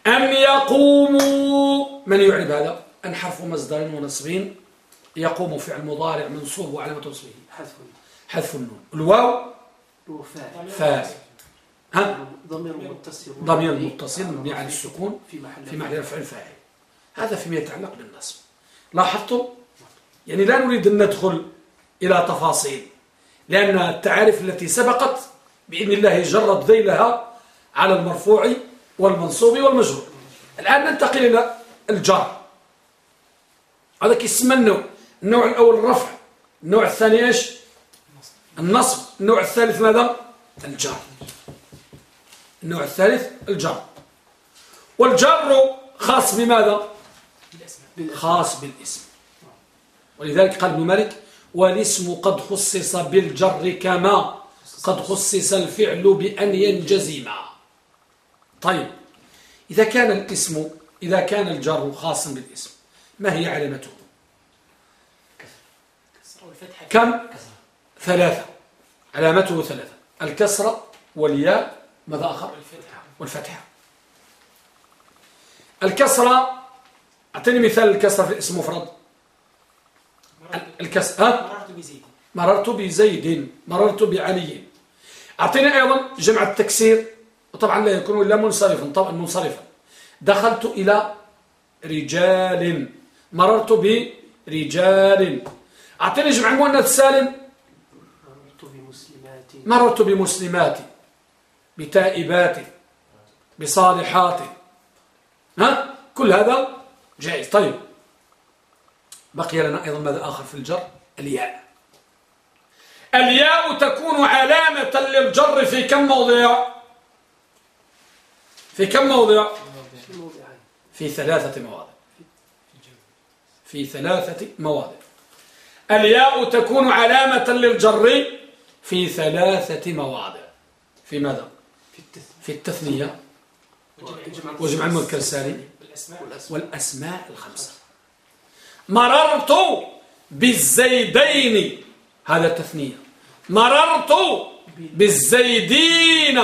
أم يقوموا من يعرب هذا؟ أن حرف مصدر ونصب يقوم فعل مضارع منصوب وعلامة نصبه. حذف النون. الواو؟ فاء ها؟ ضمير متصل. ضمير متصل مبني على السكون في محل في محل رفع فاعل هذا فيما يتعلق بالنصب. لاحظتم؟ يعني لا نريد أن ندخل إلى تفاصيل لأن التعارف التي سبقت بإذن الله جرت ذيلها على المرفوع والمنصوب والمجرور. الآن ننتقل إلى الجار هذا كيسمى النوع النوع الأول الرفع النوع الثاني إيش؟ النصب. النوع الثالث ماذا؟ الجار النوع الثالث الجار والجار خاص بماذا؟ خاص بالاسم. ولذلك قال ابن مالك والاسم قد خصص بالجر كما قد خصص الفعل بأن ينجزم. طيب إذا كان الاسم إذا كان الجر خاصا بالاسم ما هي علامته؟ كم؟ ثلاثة. علامته ثلاثة. الكسرة والياء ماذا آخر؟ والفتحة. الكسرة أعطيني مثال الكسرة في الاسم مفرد. الكس ها؟ مررت بزيد مررت بزيد مررت بعلي. أعطيني أيضا جمع التكسير وطبعا لا يكون إلا منصرفا طبعا منصرفا. دخلت إلى رجال مررت برجال. أعطيني جمع المؤنث السالم مررت بمسلمات مررت بمسلمات بتائبات بصالحات. ها؟ كل هذا جائز. طيب. بقي لنا أيضا ماذا آخر في الجر؟ الياء. الياء تكون علامة للجر في كم موضع؟ في كم موضع؟ في ثلاثة مواضع. في ثلاثة مواضع. الياء تكون علامة للجر في ثلاثة مواضع. في ماذا؟ في التثنية. وجمع المذكر السالم. والأسماء الخمسة. مررت بالزيدين. هذا تثنية مررت بالزيدين.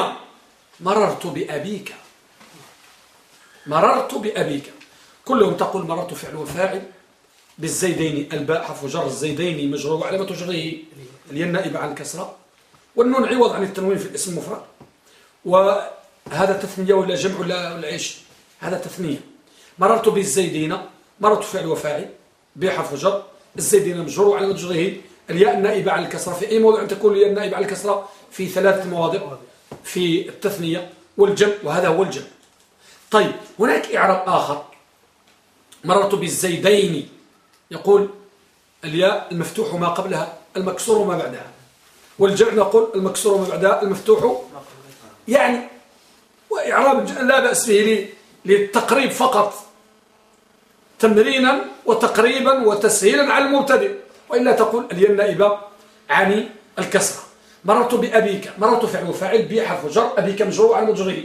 مررت بأبيك. مررت بأبيك. كلهم تقول مررت فعل وفاعل. بالزيدين الباء حرف جر الزيدين مجرور وعلامة جره الياء النائبة عن الكسرة. والنون عوض عن التنوين في الاسم المفرد. وهذا تثنية ولا جمع ولا ولا إيش؟ هذا تثنية مررت بالزيدين. مررت فعل وفاعل. بحرف جر. الزيدين مجرور وعلى مجره الياء النائبة على الكسرة. في أي موضع تكون الياء النائبة على الكسرة؟ في ثلاثة مواضع. في التثنية والجمع وهذا هو الجمع طيب هناك إعراب آخر. مررت بالزيدين. يقول الياء المفتوح ما قبلها المكسور ما بعدها. والجمع نقول المكسور ما بعدها المفتوح يعني وإعراب لا بأس به للتقريب فقط. تمرينا وتقريبا وتسهيلا على المبتدئ. وإلا تقول الياء النائبة عن الكسرة. مررت بأبيك مررت فعل وفاعل بي حرف جر أبيك مجرور على مجره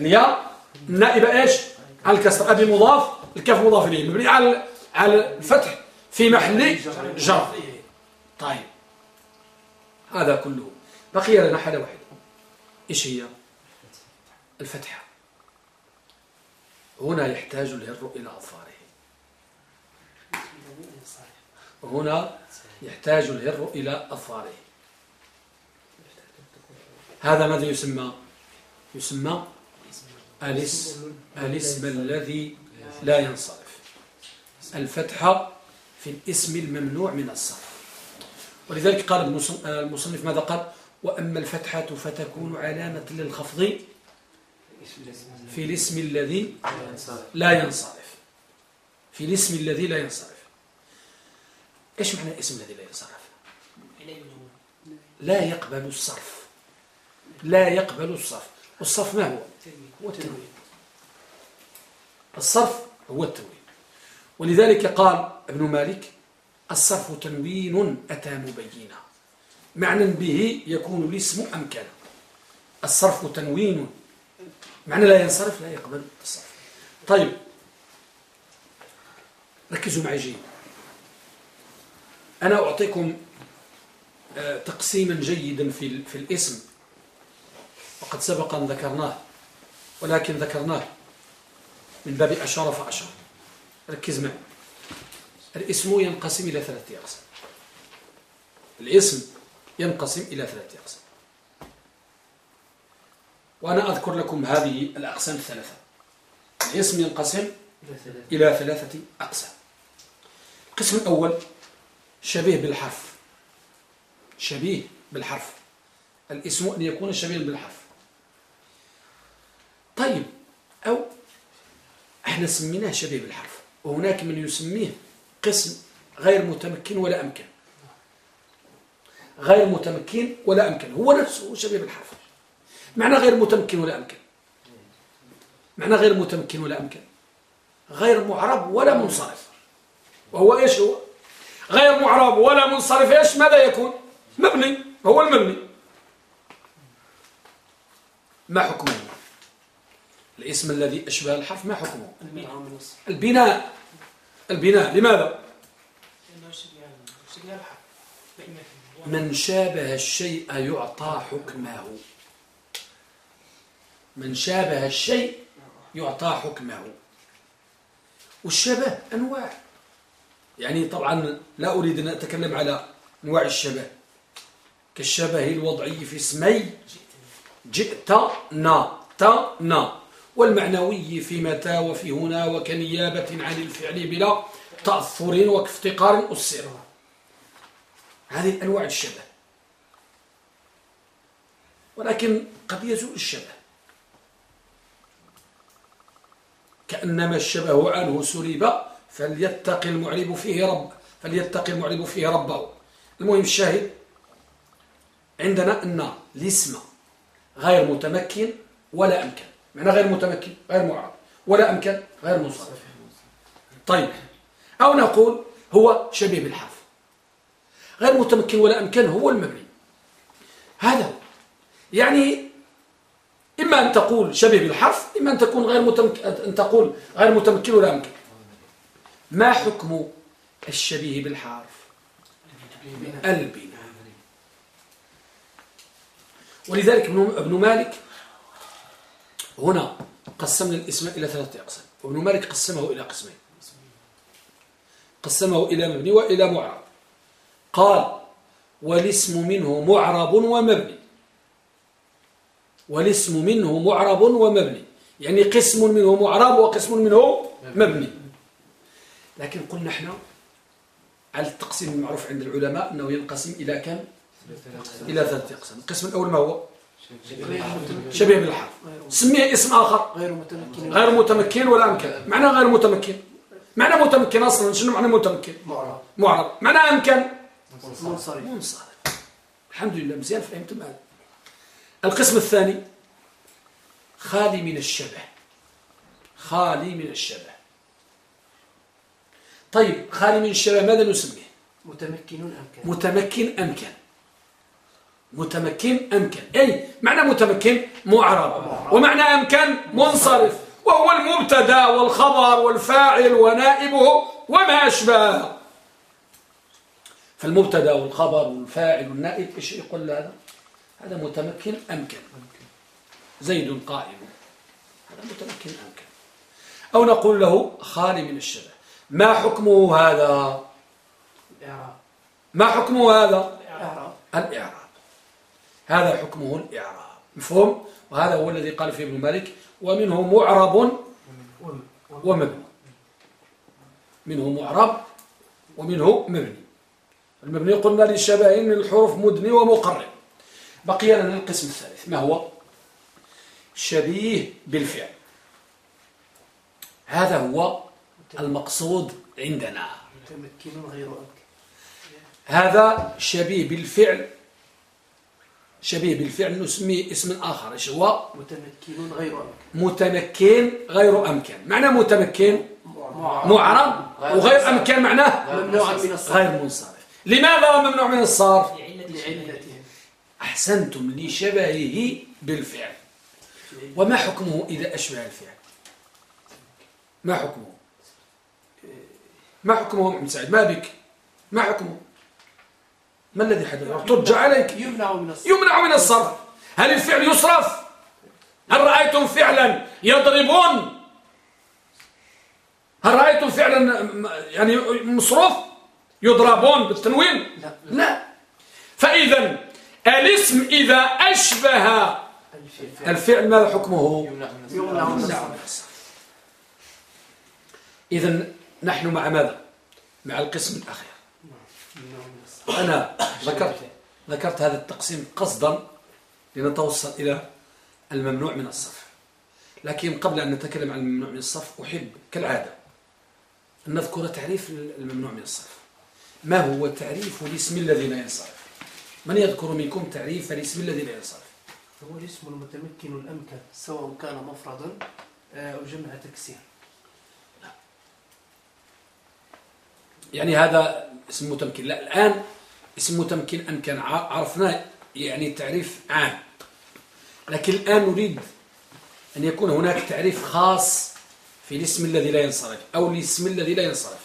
الياء النائبة إيش؟ على الكسر أبي مضاف الكاف مضاف إليه. مبني على على الفتح في محل جر. طيب. هذا كله. بقي لنا حالة واحدة. إيش هي؟ الفتحة. هنا يحتاج الهر إلى أظفاره هنا يحتاج الهر إلى أظفاره هذا ماذا يسمى؟ يسمى الاسم الاسم الذي لا ينصرف. الفتحة في الاسم الممنوع من الصرف. ولذلك قال المصنف ماذا قال؟ وأما الفتحة فتكون علامة للخفض في الاسم الذي لا ينصرف. في الاسم الذي لا ينصرف. إيش معنى الاسم الذي لا ينصرف لا يقبل الصرف. لا يقبل الصرف. والصرف ما هو؟ هو التنوين الصرف هو التنوين ولذلك قال ابن مالك الصرف تنوين أتى مبينا. معنى به يكون الاسم أمكن الصرف تنوين. معنى لا ينصرف لا يقبل الصرف. طيب ركزوا معي جيد. أنا أعطيكم آه، تقسيما جيدا في في الاسم. وقد سبق أن ذكرناه ولكن ذكرناه من باب أشار فأشار. ركز معي. الاسم ينقسم إلى ثلاثة أقسام. الاسم ينقسم إلى ثلاثة أقسام. وأنا أذكر لكم هذه الأقسام الثلاثة. الاسم ينقسم إلى ثلاثة. أقسام. القسم الأول شبيه بالحرف. شبيه بالحرف. الاسم أن يكون شبيه بالحرف. طيب أو إحنا سميناه شبيه بالحرف. وهناك من يسميه قسم غير متمكن ولا أمكن. غير متمكن ولا أمكن. هو نفسه شبيه بالحرف. معنى غير متمكن ولا أمكن. معنى غير متمكن ولا أمكن. غير معرب ولا منصرف. وهو إيش هو؟ غير معرب ولا منصرف إيش ماذا يكون؟ مبني هو المبني. ما حكمه؟ الاسم الذي أشبه الحرف ما حكمه؟ البناء. البناء. لماذا؟ من شابه الشيء يعطى حكمه. من شابه الشيء يعطى حكمه. والشبه أنواع. يعني طبعا لا أريد أن أتكلم على أنواع الشبه. كالشبه الوضعي في اسمي جئتنا تنا والمعنوي في متى وفي هنا وكنيابة عن الفعل بلا تأثر وافتقار أسر. هذه أنواع الشبه. ولكن قد يزول الشبه. كأنما الشبه عنه سرب فليتقي المعرب فيه رب فليتقي المعرب فيه ربه. المهم الشاهد عندنا أن الاسم غير متمكن ولا أمكن. معنى غير متمكن غير معرب ولا أمكن غير منصرف طيب أو نقول هو شبيه بالحرف. غير متمكن ولا أمكن هو المبني. هذا يعني إما أن تقول شبيه بالحرف إما أن تكون غير متمكن أن تقول غير متمكن ولا أمكن. ما حكم الشبيه بالحرف؟ البناء. ولذلك ابن مالك هنا قسمنا الاسم إلى ثلاثة أقسام. وابن مالك قسمه إلى قسمين. قسمه إلى مبني وإلى معرب. قال والاسم منه معرب ومبني. والاسم منه معرب ومبني. يعني قسم منه معرب وقسم منه مبني. لكن قلنا إحنا على التقسيم المعروف عند العلماء أنه ينقسم إلى كم؟ إلى ثلاثة أقسام. القسم الأول ما هو؟ شبيه بالحرف. سميه اسم آخر. غير متمكن غير متمكن ولا أمكن. معنى غير متمكن. معنى متمكن أصلا. شنو معنى متمكن؟ معرب معرب معنى أمكن. منصرف. منصرف. الحمد لله. مزيان فهمتم هذا. القسم الثاني خالي من الشبه. خالي من الشبه. طيب خالي من الشبه ماذا نسميه؟ متمكن أمكن متمكن أمكن متمكن أمكن أي معنى متمكن؟ معرب ومعنى أمكن منصرف. وهو المبتدأ والخبر والفاعل ونائبه وما أشبه. فالمبتدأ والخبر والفاعل والنائب إيش يقول هذا؟ هذا متمكن أمكن زيد قائم. هذا متمكن أمكن أو نقول له خالي من الشبه ما حكمه هذا؟ ما حكمه هذا؟ إعراب الإعراب. هذا حكمه الإعراب. مفهوم؟ وهذا هو الذي قال فيه ابن مالك ومنه معرب وم- ومبني. منه معرب ومنه مبني. المبني قلنا للشبه من الحروف مدني ومقرب بقي لنا القسم الثالث. ما هو؟ شبيه بالفعل. هذا هو المقصود عندنا. متمكن غير هذا شبيه بالفعل شبيه بالفعل نسميه اسم آخر. إيش هو؟ متمكن غير أمكن متمكن غير أمكن. معنى متمكن؟ معرب وغير أمكن معناه ممنوع من الصرف. غير منصرف. لماذا هو ممنوع من الصرف؟ لعلته أحسنتم لشبهه بالفعل. وما حكمه إذا أشبه الفعل؟ ما حكمه؟ ما حكمه محمد سعيد ما بك. ما حكمه ما الذي حدث؟ ترجع عليك. يمنع من الصرف. يمنع من الصرف. هل الفعل يصرف؟ هل رأيتم فعلا يضربون؟ هل رأيتم فعلا يعني مصروف؟ يضربون بالتنوين؟ لا. لا. فإذا الاسم إذا أشبه الفعل. الفعل ماذا حكمه؟ يمنع من الصرف. إذا نحن مع ماذا؟ مع القسم الأخير. أنا ذكرت ذكرت هذا التقسيم قصدا لنتوصل إلى الممنوع من الصرف لكن قبل أن نتكلم عن الممنوع من الصرف أحب كالعادة أن نذكر تعريف الممنوع من الصرف ما هو تعريف الاسم الذي لا ينصرف؟ من يذكر منكم تعريف الاسم الذي لا ينصرف؟ هو الاسم المتمكن الأمكن سواء كان مفردا آه، أو جمع تكسير. يعني هذا اسم متمكن لا الآن اسم متمكن أمكن عرفناه يعني تعريف عام. لكن الآن نريد أن يكون هناك تعريف خاص في الاسم الذي لا ينصرف أو الاسم الذي لا ينصرف.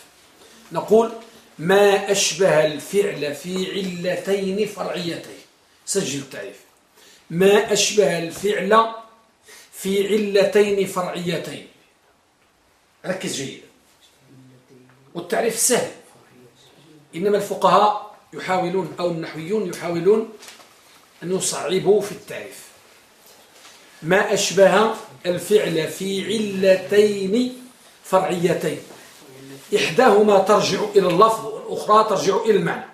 نقول ما أشبه الفعل في علتين فرعيتين. سجل التعريف. ما أشبه الفعل في علتين فرعيتين. ركز جيدا. والتعريف سهل. إنما الفقهاء يحاولون أو النحويون يحاولون أن يصعبوا في التعريف. ما أشبه الفعل في علتين فرعيتين. إحداهما ترجع إلى اللفظ والأخرى ترجع إلى المعنى.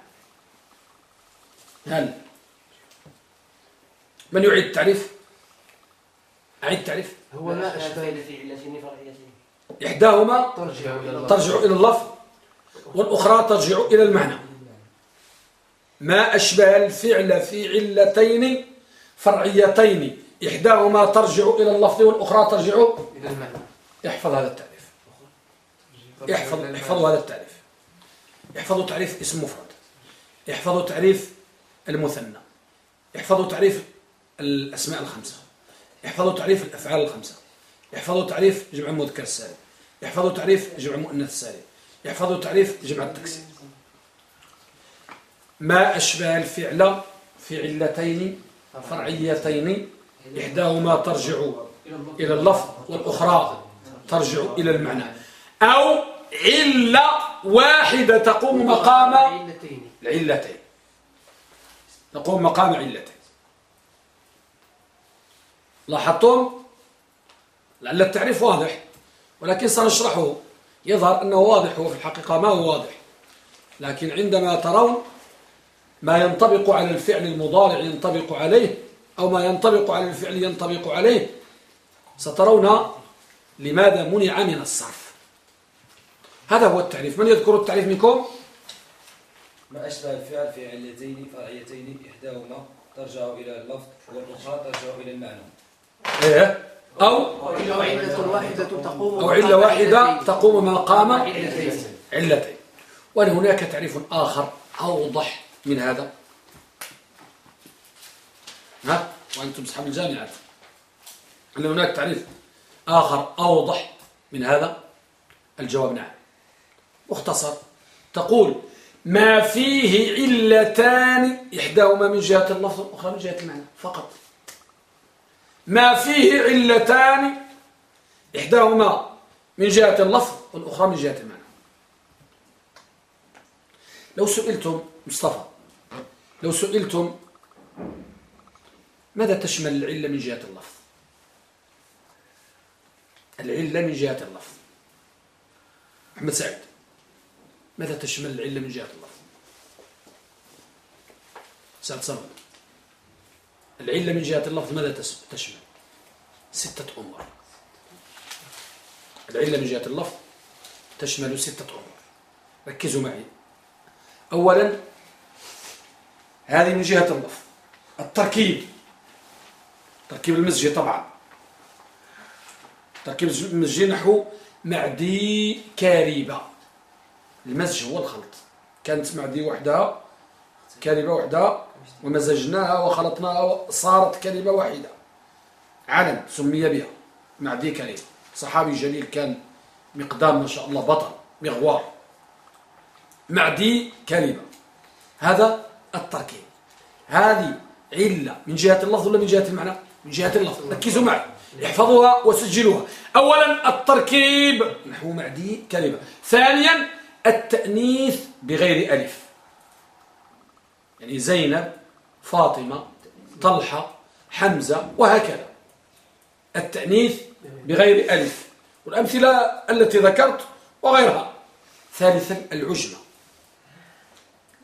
هل من يعيد التعريف؟ أعيد التعريف. هو ما أشبه في علتين فرعيتين إحداهما ترجع إلى اللفظ والأخرى ترجع إلى المعنى. ما أشبه الفعل في علتين فرعيتين إحداهما ترجع إلى اللفظ والأخرى ترجع إلى المعنى. احفظ هذا التعريف. احفظ احفظوا هذا التعريف. احفظوا تعريف اسم مفرد. احفظوا تعريف المثنى. احفظوا تعريف الأسماء الخمسة. احفظوا تعريف الأفعال الخمسة. احفظوا تعريف جمع المذكر السالم. احفظوا تعريف جمع المؤنث السالم احفظوا تعريف جمع التكسير. ما أشبه الفعل في علتين فرعيتين إحداهما ترجع إلى اللفظ والأخرى ترجع إلى المعنى. أو علة واحدة تقوم مقام علتين. العلتين تقوم مقام علتين. لاحظتم؟ لعل التعريف واضح. ولكن سنشرحه. يظهر أنه واضح وفي الحقيقة ما هو واضح. لكن عندما ترون ما ينطبق على الفعل المضارع ينطبق عليه أو ما ينطبق على الفعل ينطبق عليه سترون لماذا منع من الصرف. هذا هو التعريف. من يذكر التعريف منكم؟ ما أشبه الفعل في علتين فرعيتين إحداهما ترجع إلى اللفظ والأخرى ترجع إلى المعنى. إيه؟ أو أو علة واحدة تقوم تقوم مقام علتين. علتين ولهناك تعريف آخر أوضح من هذا؟ ها؟ وأنتم أصحاب الجامعات أن هناك تعريف آخر أوضح من هذا؟ الجواب نعم. مختصر. تقول ما فيه علتان إحداهما من جهة اللفظ والأخرى من جهة المعنى. فقط. ما فيه علتان إحداهما من جهة اللفظ والأخرى من جهة المعنى. لو سئلتم مصطفى لو سئلتم ماذا تشمل العلة من جهة اللفظ؟ العلة من جهة اللفظ. محمد سعيد ماذا تشمل العلة من جهة اللفظ؟ سعد صمد. العلة من جهة اللفظ ماذا تشمل؟ ستة أمور. العلة من جهة اللفظ تشمل ستة أمور. ركزوا معي. أولا هذه من جهة اللفظ. التركيب. تركيب المزجي طبعا. تركيب المزجي نحو معدي كاريبة. المزج هو الخلط. كانت معدي وحدها كلمة واحدة ومزجناها وخلطناها صارت كلمة واحدة. علم سمي بها. معدي كريم صحابي جليل كان مقدام ما شاء الله بطل مغوار. معدي كلمة. هذا التركيب. هذه علة. من جهة اللفظ ولا من جهة المعنى؟ من جهة اللفظ. ركزوا معي. احفظوها وسجلوها. أولا التركيب. نحو معدي كلمة. ثانيا التأنيث بغير ألف. يعني زينب فاطمة طلحة حمزة وهكذا. التأنيث بغير ألف والأمثلة التي ذكرت وغيرها. ثالثا العجمة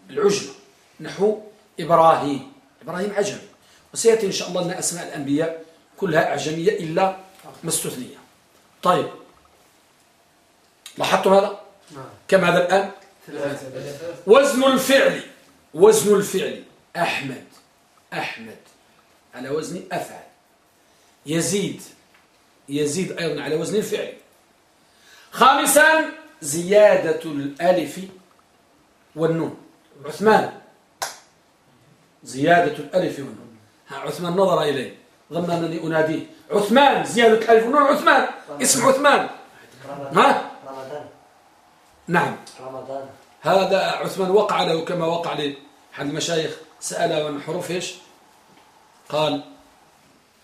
العجمة نحو إبراهيم. إبراهيم عجمي وسيأتي إن شاء الله أن أسماء الأنبياء كلها أعجمية إلا ما استثنية طيب. لاحظتم هذا؟ نعم. كم هذا الآن؟ وزن الفعل. وزن الفعل. أحمد أحمد على وزن أفعل. يزيد يزيد أيضا على وزن الفعل. خامسا زيادة الألف والنون. عثمان. زيادة الألف والنون. ها عثمان نظر إليه. ظن أنني أناديه. عثمان زيادة الألف والنون. عثمان اسم عثمان. ها؟ رمضان. نعم. رمضان. هذا عثمان وقع له كما وقع لأحد المشايخ سأله عن حروف إيش؟ قال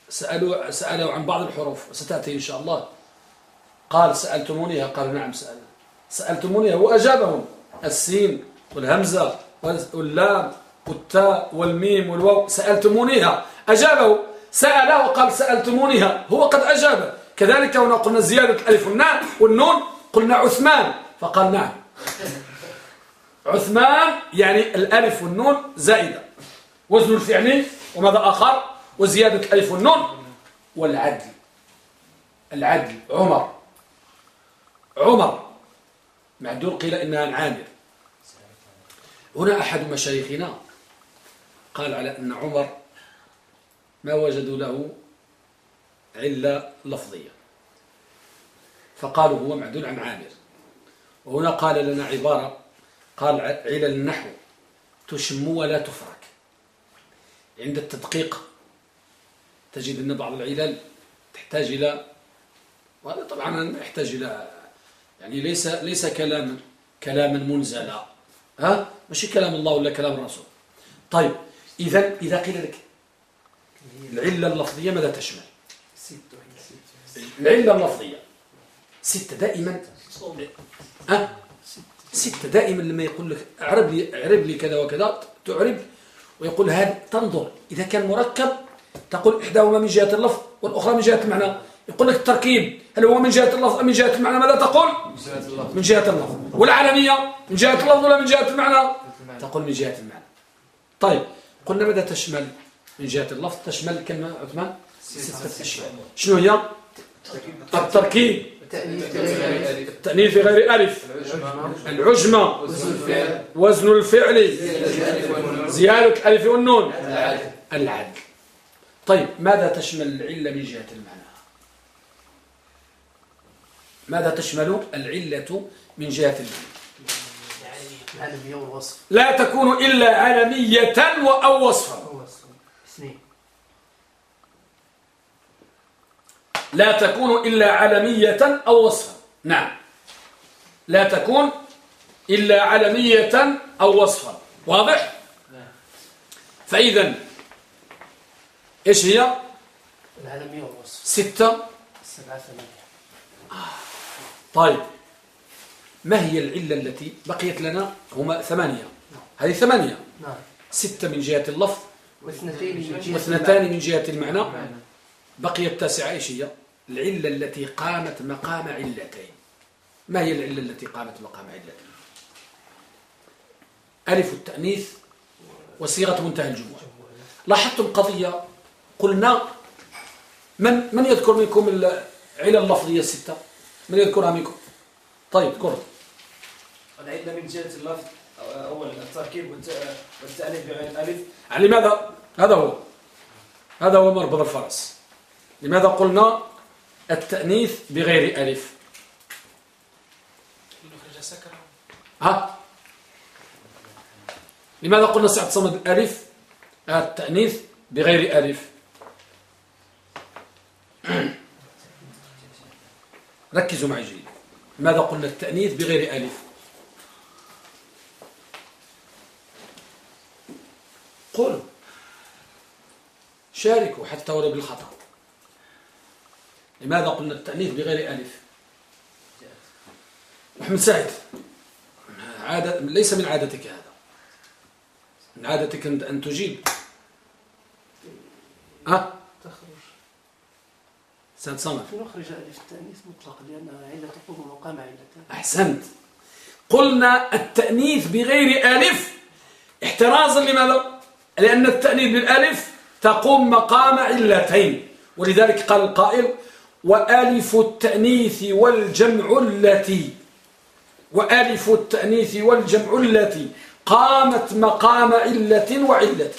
سألوا سأله عن بعض الحروف ستأتي إن شاء الله. قال سألتمونيها؟ قال نعم سألنا سألتمونيها وأجابهم. السين والهمزة واللام والتاء والميم والواو سألتمونيها. أجابه. سأله وقال سألتمونيها. هو قد أجاب. كذلك هنا قلنا زيادة الألف والناء والنون قلنا عثمان. فقال نعم. عثمان يعني الألف والنون زائدة. وزن الفعل وماذا آخر؟ وزيادة الألف والنون والعدل. العدل. عمر. عمر. معدول قيل إنها عامر هنا أحد مشايخنا قال على أن عمر ما وجدوا له علة لفظية. فقالوا هو معدول عن عامر. وهنا قال لنا عبارة قال علل النحو تشم ولا تفرك. عند التدقيق تجد أن بعض العلل تحتاج إلى وهذا طبعا يحتاج إلى يعني ليس ليس كلاما كلاما منزلا ها؟ ماشي كلام الله ولا كلام الرسول. طيب إذا إذا قيل لك العلة اللفظية ماذا تشمل؟ العلة اللفظية. ستة دائما. ها؟ ستة دائما لما يقول لك اعرب لي اعرب لي كذا وكذا تعرب ويقول هذا تنظر إذا كان مركب تقول إحداهما من جهة اللفظ والأخرى من جهة المعنى يقول لك التركيب هل هو من جهة اللفظ أم من جهة المعنى ماذا تقول من جهة اللفظ والعالمية من جهة اللفظ ولا من جهة المعنى تقول من جهة المعنى طيب قلنا ماذا تشمل من جهة اللفظ تشمل كلمة عثمان ستة أشياء شنو هي التركيب التأنيث التأنيث بغير ألف. العجمة وزن الفعل وزن الفعل. الألف والنون زيادة الألف والنون. العدل. طيب ماذا تشمل العلة من جهة المعنى؟ ماذا تشمل العلة من جهة المعنى؟ والوصف لا تكون إلا علمية أو وصفا هو اثنين لا تكون إلا علمية أو وصفا. نعم. لا تكون إلا علمية أو وصفا. واضح؟ فإذا إيش هي؟ العلمية والوصف ستة. سبعة ثمانية. طيب. ما هي العلة التي بقيت لنا؟ هما ثمانية. هذه ثمانية. نعم. ستة من جهة اللفظ. واثنتين من جهة واثنتان من جهة المعنى. المعنى. بقي التاسعة إيش هي؟ العلة التي قامت مقام علتين. ما هي العلة التي قامت مقام علتين؟ ألف التأنيث وصيغة منتهى الجموع. لاحظتم قضية؟ قلنا من من يذكر منكم العلل اللفظية الستة؟ من يذكرها منكم؟ طيب اذكر العلة من جهة اللفظ أو- أولا التركيب والت- والتأنيث بغير الألف. يعني لماذا هذا هو. هذا هو مربط الفرس. لماذا قلنا التأنيث بغير ألف؟ ها؟ لماذا قلنا سعد صمد الألف التأنيث بغير ألف. ركزوا معي جيد. لماذا قلنا التأنيث بغير ألف؟ قولوا. شاركوا حتى ولو بالخطأ. لماذا قلنا التأنيث بغير ألف؟ محمد سعيد عادة ليس من عادتك هذا. من عادتك أن تجيب. ها؟ تخرج. سيد صمد. نخرج ألف التأنيث مطلق لأنها علة تقوم مقام علة أحسنت. قلنا التأنيث بغير ألف. احترازا لماذا؟ لأن التأنيث بالألف تقوم مقام علتين. ولذلك قال القائل وألف التأنيث والجمع التي وألف التأنيث والجمع التي قامت مقام علة وعلة.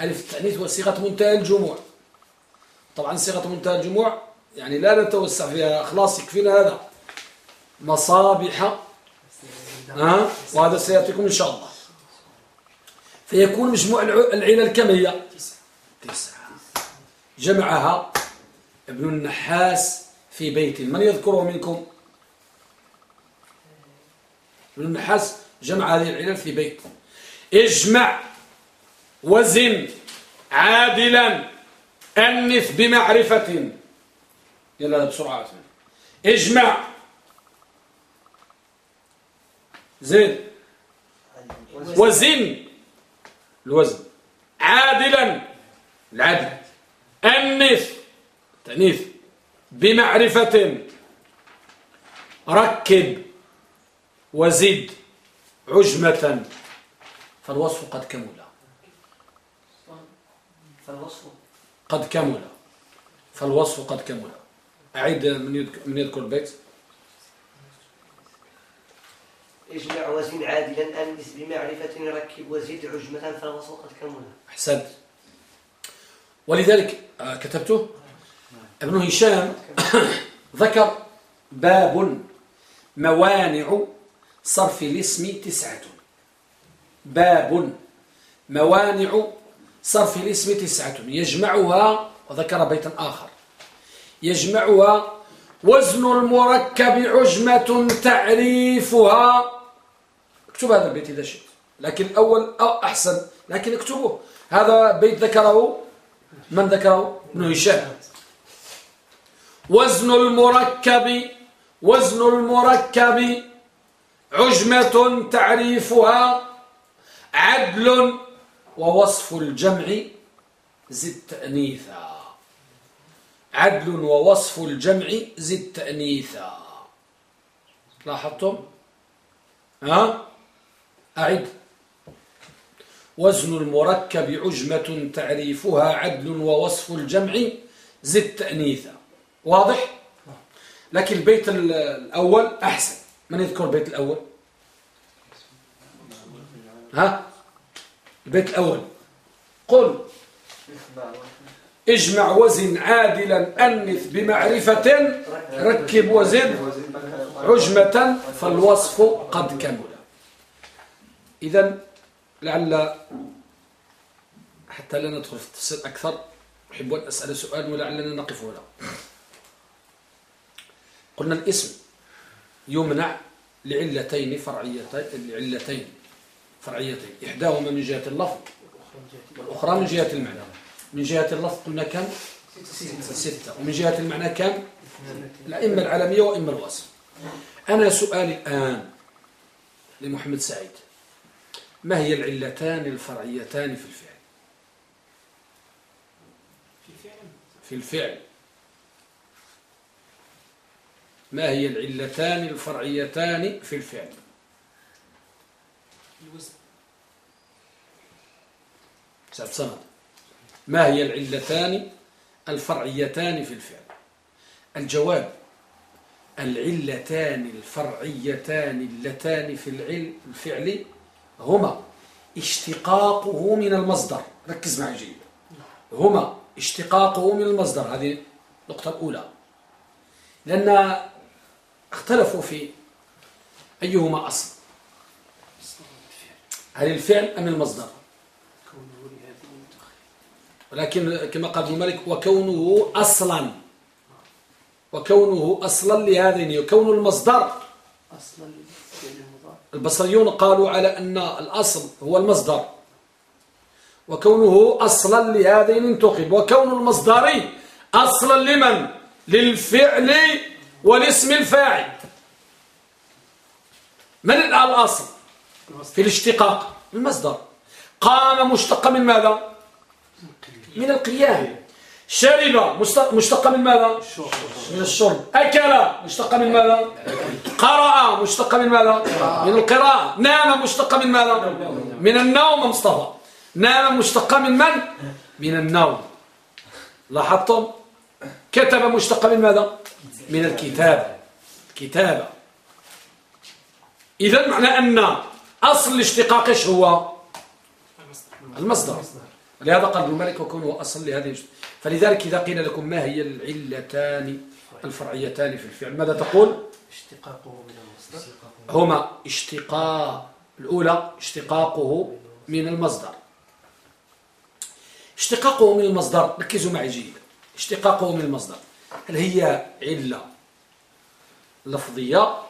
ألف التأنيث وصيغة منتهى الجموع. طبعا صيغة منتهى الجموع يعني لا نتوسع فيها خلاص يكفينا هذا. مصابح ها؟ وهذا سيأتيكم إن شاء الله. فيكون مجموع الع- العلل كم هي؟ تسعة. جمعها ابن النحاس في بيت. من يذكره منكم؟ ابن النحاس جمع هذه العلل في بيت. اجمع وزن عادلا أنث بمعرفة. يلا بسرعة. اجمع. زين. وزن. الوزن. عادلا. العدل. أنث تأنيث. بمعرفة ركب وزد عجمة. فالوصف قد كمل. فالوصف. قد كمل. فالوصف قد كمل. أعيد من يذكر, من يذكر البيت اجمع وزن عادلا أنس بمعرفة ركب وزد عجمة. فالوصف قد كمل. أحسنت. ولذلك آه، كتبته؟ ابن هشام ذكر باب موانع صرف الاسم تسعة. باب موانع صرف الاسم تسعة. يجمعها وذكر بيتا آخر. يجمعها وزن المركب عجمة تعريفها. اكتب هذا البيت إذا شئت. لكن الأول أو أحسن لكن اكتبوه. هذا بيت ذكره؟ من ذكره؟ ابن هشام. وزن المركب وزن المركب عجمة تعريفها عدل ووصف الجمع زد تأنيثا عدل ووصف الجمع زد تأنيثا لاحظتم؟ ها؟ أعد. وزن المركب عجمة تعريفها عدل ووصف الجمع زد تأنيثا واضح؟ لكن البيت ال- الأول أحسن. من يذكر البيت الأول؟ ها؟ البيت الأول. قل. اجمع وزن عادلا أنث بمعرفة. ركب وزن. عجمة فالوصف قد كمل. إذا لعل حتى لا ندخل في التفصيل أكثر أحب أن أسأل سؤال ولعلنا نقف هنا. قلنا الاسم يمنع لعلتين فرعيتين لعلتين فرعيتين. إحداهما من جهة اللفظ والأخرى من جهة المعنى. من جهة اللفظ قلنا كم؟ ستة. ومن جهة المعنى كم؟ لا إما العالمية وإما الوصف أنا سؤالي الآن لمحمد سعيد. ما هي العلتان الفرعيتان في الفعل؟ في فعل في الفعل. ما هي العلتان الفرعيتان في الفعل؟ الوزن. سعد صمد. ما هي العلتان الفرعيتان في الفعل؟ الجواب العلتان الفرعيتان اللتان في الفعل هما. اشتقاقه من المصدر. ركز معي جيد. هما. اشتقاقه من المصدر. هذه النقطة الأولى لأن اختلفوا في أيهما أصل. هل الفعل أم المصدر؟ ولكن كما قال ابن مالك وكونه أصلا. وكونه أصلا لهذين وكون المصدر. المضارع البصريون قالوا على أن الأصل هو المصدر. وكونه أصلا لهذين انتقب وكون المصدر أصلا لمن؟ للفعل والاسم الفاعل. من الأصل في الاشتقاق. المصدر. قام مشتق من ماذا؟ من القيام. شرب مشتق من ماذا؟ من الشرب. أكل مشتق من ماذا؟ قرأ مشتق من ماذا؟ من القراءة. نام مشتق من ماذا؟ من النوم مصطفى. نام مشتق من من؟ من النوم. لاحظتم؟ كتب مشتق من ماذا؟ من الكتابة كتابة إذا معنى أن أصل الاشتقاق إيش هو؟ المصدر. لهذا قال ابن مالك وكونه أصل لهذه فلذلك إذا قيل لكم ما هي العلتان الفرعيتان في الفعل ماذا تقول؟ اشتقاقه من المصدر. هما اشتقاق الأولى اشتقاقه من المصدر. اشتقاقه من المصدر ركزوا معي جيدا اشتقاقه من المصدر. هل هي علة لفظية؟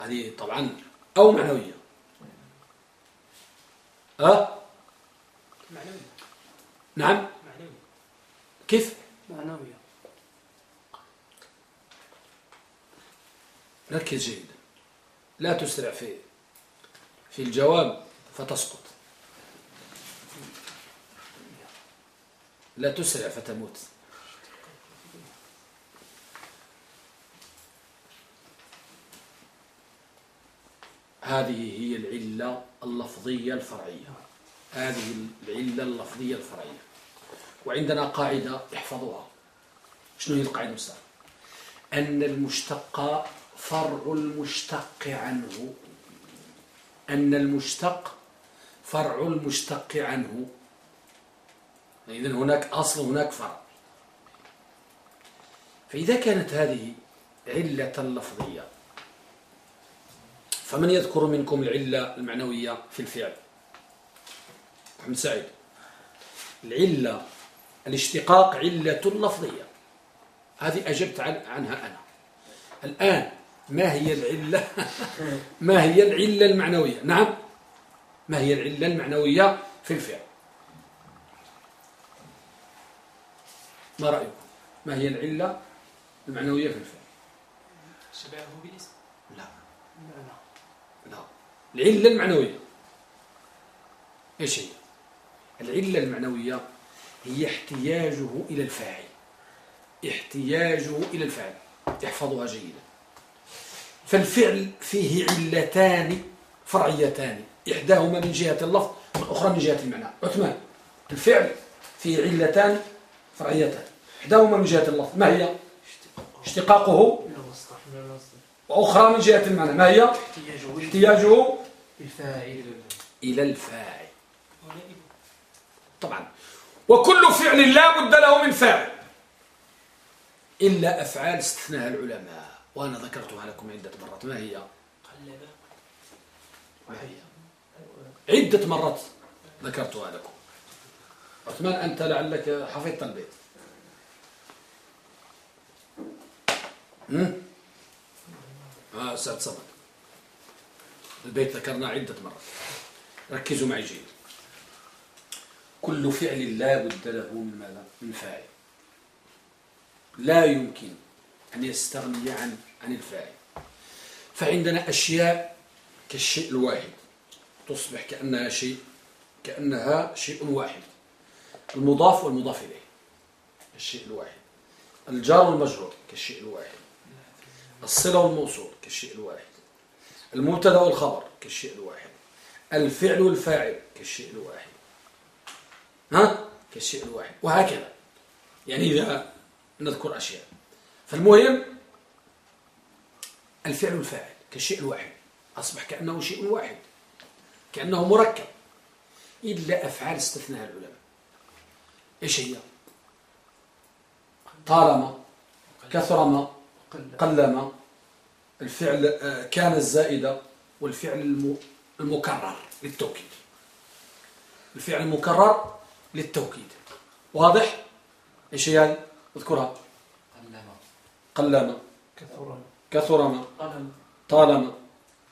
هذه طبعا أو معنوية؟ أه؟ معنوي نعم. معنوي كيف؟ معنوية. ركز جيدا لا تسرع في في الجواب فتسقط. لا تسرع فتموت. هذه هي العلة اللفظية الفرعية. هذه العلة اللفظية الفرعية. وعندنا قاعدة احفظوها شنو هي القاعدة المستقبل أن المشتق فرع المشتق عنه. أن المشتق فرع المشتق عنه. إذا هناك أصل هناك فرع. فإذا كانت هذه علة لفظية فمن يذكر منكم العلة المعنوية في الفعل؟ محمد سعيد. العلة الاشتقاق علة لفظية. هذه أجبت عن عنها أنا. الآن ما هي العلة؟ ما هي العلة المعنوية؟ نعم. ما هي العلة المعنوية في الفعل؟ ما رأيكم ما هي العلة المعنوية في الفعل؟ شبهه بالاسم. لا. معنى لا. العلة المعنوية. إيش هي؟ العلة المعنوية هي احتياجه إلى الفاعل. احتياجه إلى الفعل احفظوها جيدا. فالفعل فيه علتان فرعيتان. إحداهما من جهة اللفظ والأخرى من جهة المعنى. عثمان الفعل فيه علتان فرعيتان. إحداهما من جهة اللفظ. ما هي؟ اشتقاقه. من المصدر وأخرى من جهة المعنى. ما هي؟ احتياجه. احتياجه الفاعل إلى الفاعل. طبعا. وكل فعل لا بد له من فاعل. إلا أفعال استثناها العلماء. وأنا ذكرتها لكم عدة مرات. ما هي؟ ما هي؟ عدة مرات ذكرتها لكم. عثمان أنت لعلك حفظت البيت. هم؟ آه سعد صمد البيت ذكرنا عدة مرات. ركزوا معي جيد. كل فعل لا بد له من ماذا؟ من فاعل. لا يمكن أن يستغني عن عن الفاعل. فعندنا أشياء كالشيء الواحد. تصبح كأنها شيء كأنها شيء واحد. المضاف والمضاف إليه. الشيء الواحد. الجار والمجرور كالشيء الواحد. الصلة والموصول كالشيء الواحد. المبتدا والخبر كالشيء الواحد. الفعل والفاعل كالشيء الواحد. ها؟ كالشيء الواحد. وهكذا. يعني إذا نذكر أشياء. فالمهم الفعل والفاعل كالشيء الواحد. أصبح كأنه شيء واحد. كأنه مركب. إلا أفعال استثناء العلماء. إيش هي؟ طالما كثرما قل قلما. الفعل آه، كان الزائدة والفعل الم- المكرر للتوكيد. الفعل المكرر للتوكيد. واضح؟ إيش هي؟ هذه؟ اذكرها. قلما. كثر كثرما قلم طالما.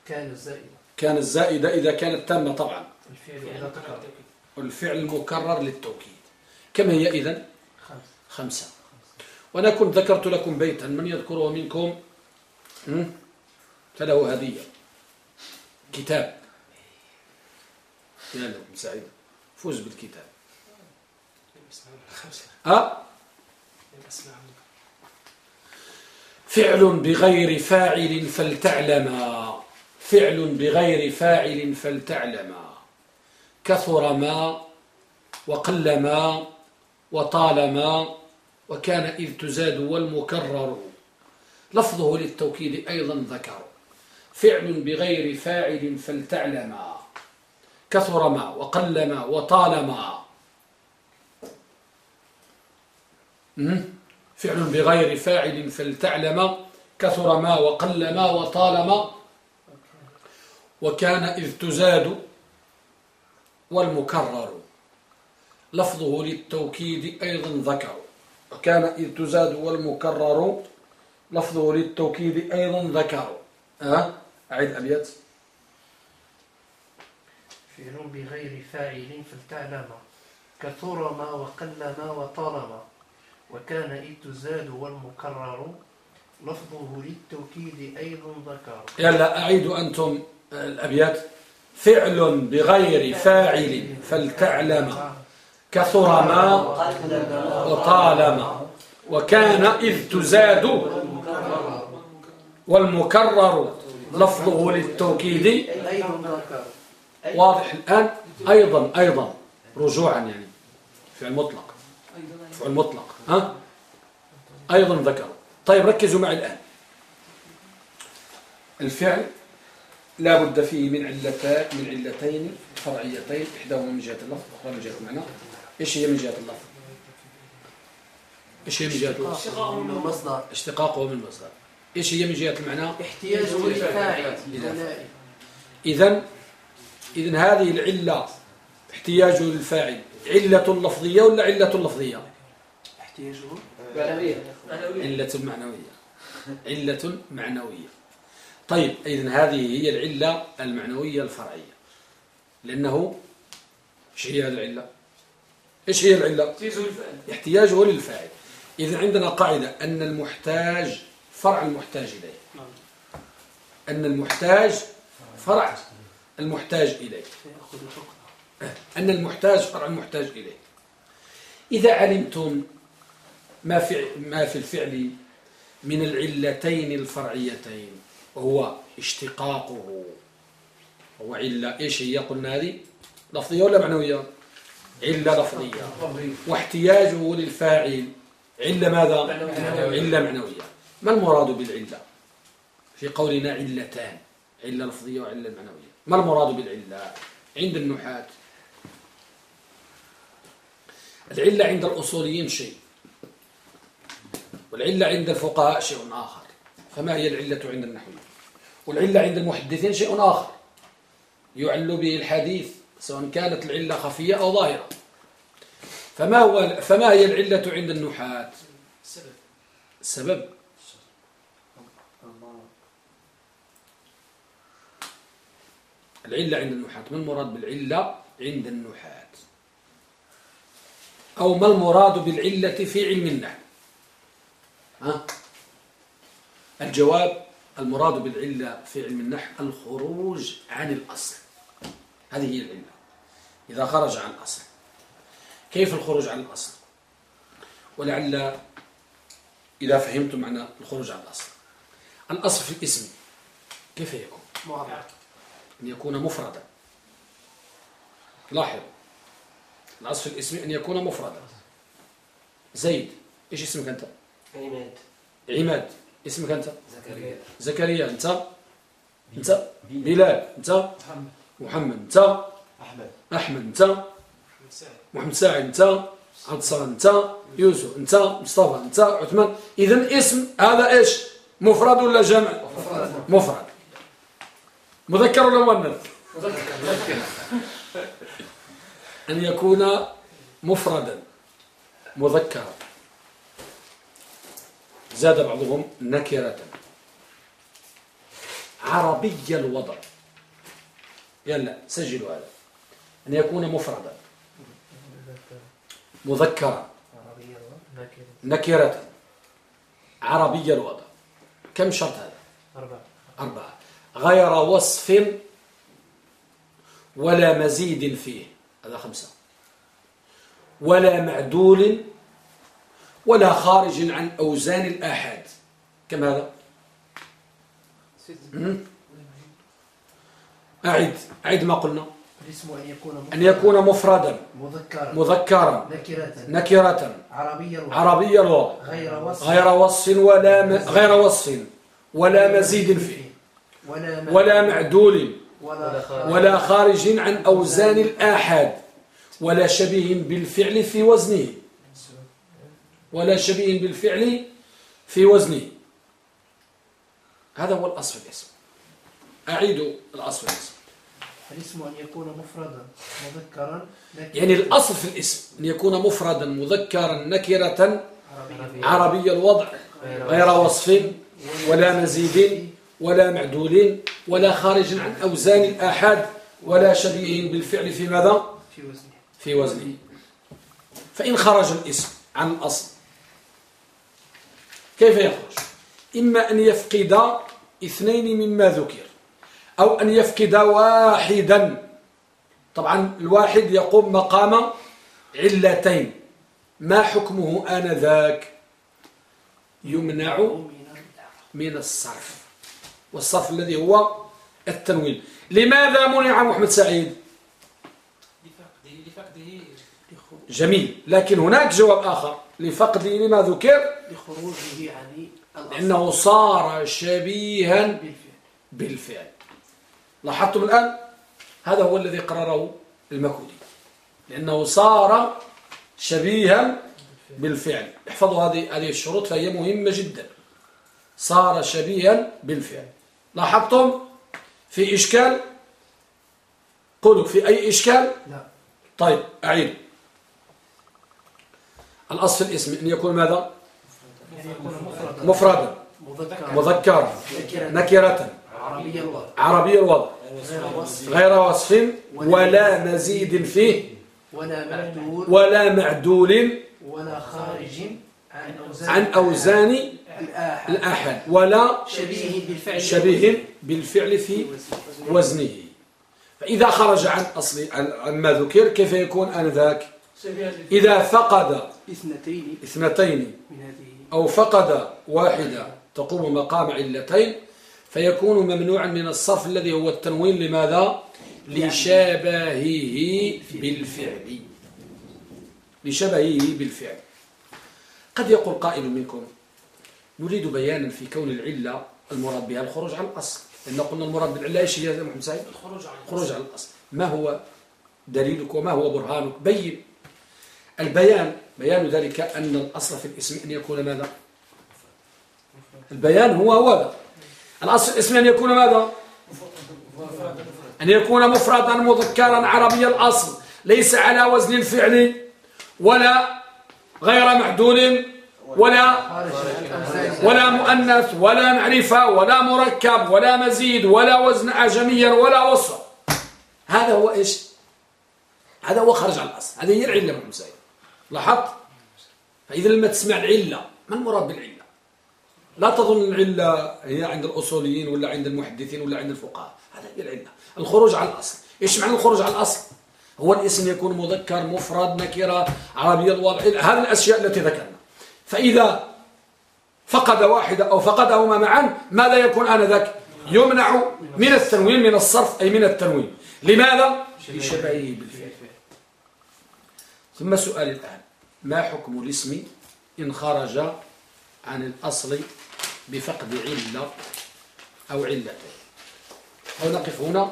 كان الزائد. كان الزائدة إذا كانت تامة طبعا. الفعل فعل إذا تكرر. والفعل المكرر للتوكيد. كم هي إذن؟ خمس خمسة. وأنا كنت ذكرت لكم بيتا. من يذكره منكم؟ هم؟ فله هدية. كتاب. يا له سعيد. فوز بالكتاب. عنه فعل بغير فاعل فلتعلما فعل بغير فاعل فلتعلما كثر ما وقل ما وطالما وكان إذ تزاد والمكرر. لفظه للتوكيد أيضا ذكر. فعل بغير فاعل فلتعلما. كثر ما وقل ما وطالما. فعل بغير فاعل فلتعلم كثر ما وقل ما وطالما. وكان إذ تزاد والمكرر. لفظه للتوكيد أيضا ذكر. وكان إذ تزاد والمكرر. لفظه للتوكيد أيضا ذكر. أه؟ أعيد أبيات. فعل بغير فاعل فلتعلم كثر ما وقل ما وطالما وكان إذ تزاد والمكرر لفظه للتوكيد أيضا ذكر. يلا أعيدوا أنتم الأبيات. فعل بغير فاعل فلتعلم كثر ما وطالما وكان إذ تزاد والمكرر. لفظه للتوكيد. واضح الآن؟ أيضا أيضا. رجوعا يعني. فعل مطلق. فعل مطلق. ها؟ أيضا ذكر. طيب ركزوا معي الآن. الفعل لا بد فيه من علتين من علتين فرعيتين. إحداهما من جهة اللفظ والأخرى من جهة المعنى. إيش هي من جهة اللفظ؟ إيش هي من جهة اللفظ؟ اشتقاقه من المصدر اشتقاقه من المصدر إيش هي من جهة المعنى؟ احتياجه للفاعل إذا. إذا إذا هذه العلة احتياجه للفاعل. علة لفظية ولا علة لفظية؟ احتياجه معنوية. علة معنوية. علة معنوية. طيب إذن هذه هي العلة المعنوية الفرعية. لأنه إيش هي هذه العلة؟ إيش هي العلة؟ احتياجه للفاعل. إذن عندنا قاعدة أن المحتاج فرع المحتاج إليه. نعم. أن المحتاج فرع المحتاج إليه. أن المحتاج فرع المحتاج إليه. إذا علمتم ما في ما في الفعل من العلتين الفرعيتين وهو اشتقاقه هو علة إيش هي قلنا هذه؟ لفظية ولا معنوية؟ علة لفظية. واحتياجه للفاعل علة ماذا؟ علة معنوية. ما المراد بالعلة؟ في قولنا علتان علة لفظية وعلة معنوية. ما المراد بالعلة؟ عند النحاة. العلة عند الأصوليين شيء والعلة عند الفقهاء شيء آخر. فما هي العلة عند النحويين؟ والعلة عند المحدثين شيء آخر. يعل به الحديث سواء كانت العلة خفية أو ظاهرة. فما, هو فما هي العلة عند النحاة؟ السبب السبب العلة عند النحاة ما المراد بالعلة عند النحاة أو ما المراد بالعلة في علم النحو؟ ها؟ الجواب المراد بالعلة في علم النحو الخروج عن الأصل. هذه هي العلة. إذا خرج عن الأصل. كيف الخروج عن الأصل؟ ولعل إذا فهمتم معنى الخروج عن الأصل. الأصل في الاسم كيف يكون؟ معرض أن يكون مفردا. لاحظ الأصل في الاسم أن يكون مفردا. زيد. إيش اسمك أنت؟ عماد. عماد. اسمك أنت؟ زكريا. زكريا. أنت؟ أنت؟ بلال. أنت؟ محمد. محمد. أنت؟ أحمد. أحمد. أنت؟ محمد ساعد أنت؟ عبد الصمد أنت؟ يوسف. أنت؟ مصطفى. أنت؟ عثمان. إذا اسم هذا إيش؟ مفرد ولا جمع؟ مفرد. مذكر ولا مؤنث؟ أن يكون مفردا مذكرا. زاد بعضهم نكرة. عربي الوضع. يلا سجلوا هذا. أن يكون مفردا. مذكرا. نكرة. عربي الوضع. كم شرط هذا؟ أربعة. أربعة. غير وصف ولا مزيد فيه. هذا خمسة. ولا معدول ولا خارج عن أوزان الآحاد. كم هذا؟ أعد أعد ما قلنا. الاسم أن يكون أن يكون مفردا. مذكرا. مذكرا. نكرة. نكرة. عربي غير وصف. غير وصف ولا. غير وصف ولا مزيد فيه. ولا معدول ولا خارج. عن أوزان الآحاد ولا شبيه بالفعل في وزنه. ولا شبيه بالفعل في وزنه. هذا هو الأصل في الاسم. أعيد الأصل في الاسم. الاسم أن يكون مفردا مذكرا نكرة يعني الأصل في الاسم أن يكون مفردا مذكرا نكرة عربية عربي الوضع غير وصف ولا مزيد. ولا معدول ولا خارج عن أوزان الآحاد ولا شبيه بالفعل في ماذا؟ في وزنه. في وزنه. فإن خرج الاسم عن الأصل كيف يخرج؟ إما أن يفقد اثنين مما ذكر أو أن يفقد واحدا. طبعا الواحد يقوم مقام علتين. ما حكمه آنذاك؟ يمنع من الصرف. والصرف الذي هو التنوين لماذا منع محمد سعيد؟ جميل. لكن هناك جواب آخر. لفقده لما ذكر. لخروجه عن لأنه صار شبيها بالفعل. بالفعل. لاحظتم الآن؟ هذا هو الذي قرره المكودي لأنه صار شبيها بالفعل. احفظوا هذه هذه الشروط فهي مهمة جدا. صار شبيها بالفعل. لاحظتم في إشكال؟ قولوا في أي إشكال؟ لا. طيب أعيد. الأصل في الاسم أن يكون ماذا؟ مفردا. مذكرا. نكرة. عربي الوضع. غير وصف. ولا مزيد. فيه. ولا معدول. ولا معدول. ولا خارج. عن أوزان الأحد. ولا شبيه بالفعل شبيه بالفعل في وزنه. فإذا خرج عن أصل عن عن ما ذكر كيف يكون آنذاك؟ إذا فقد إثنتين. إثنتين. أو فقد واحدة تقوم مقام علتين فيكون ممنوعا من الصرف الذي هو التنوين. لماذا؟ لشبهه بالفعل. لشبهه بالفعل. قد يقول قائل منكم نريد بيانا في كون العلة المراد بها الخروج عن الأصل. لأن قلنا المراد بالعلة إيش هي يا محمد سعيد؟ الخروج عن خروج عن الأصل. ما هو دليلك وما هو برهانك؟ بين. البيان بيان ذلك أن الأصل في الاسم أن يكون ماذا؟ البيان هو هذا الأصل الاسم أن يكون ماذا؟ أن يكون مفردا مذكرا عربي الأصل. ليس على وزن الفعل ولا غير معدول ولا ولا مؤنث ولا معرفة ولا مركب ولا مزيد ولا وزن أعجميا ولا وصف. هذا هو إيش؟ هذا هو خرج عن الأصل. هذه هي العلة محمد سعيد لاحظت؟ فإذا لما تسمع العلة ما المراد بالعلة؟ لا تظن العلة هي عند الأصوليين ولا عند المحدثين ولا عند الفقهاء. هذا هي العلة. الخروج عن الأصل. إيش معنى الخروج عن الأصل؟ هو الاسم يكون مذكر مفرد نكرة عربية الوضع هذه الأشياء التي ذكرنا. فإذا فقد واحدة أو فقدهما معا ماذا يكون آنذاك. يمنع من التنوين من الصرف أي من التنوين. لماذا؟ لشبهه بالفعل. ثم سؤال الآن. ما حكم الاسم إن خرج عن الأصل بفقد علة أو علتين؟ أو نقف هنا؟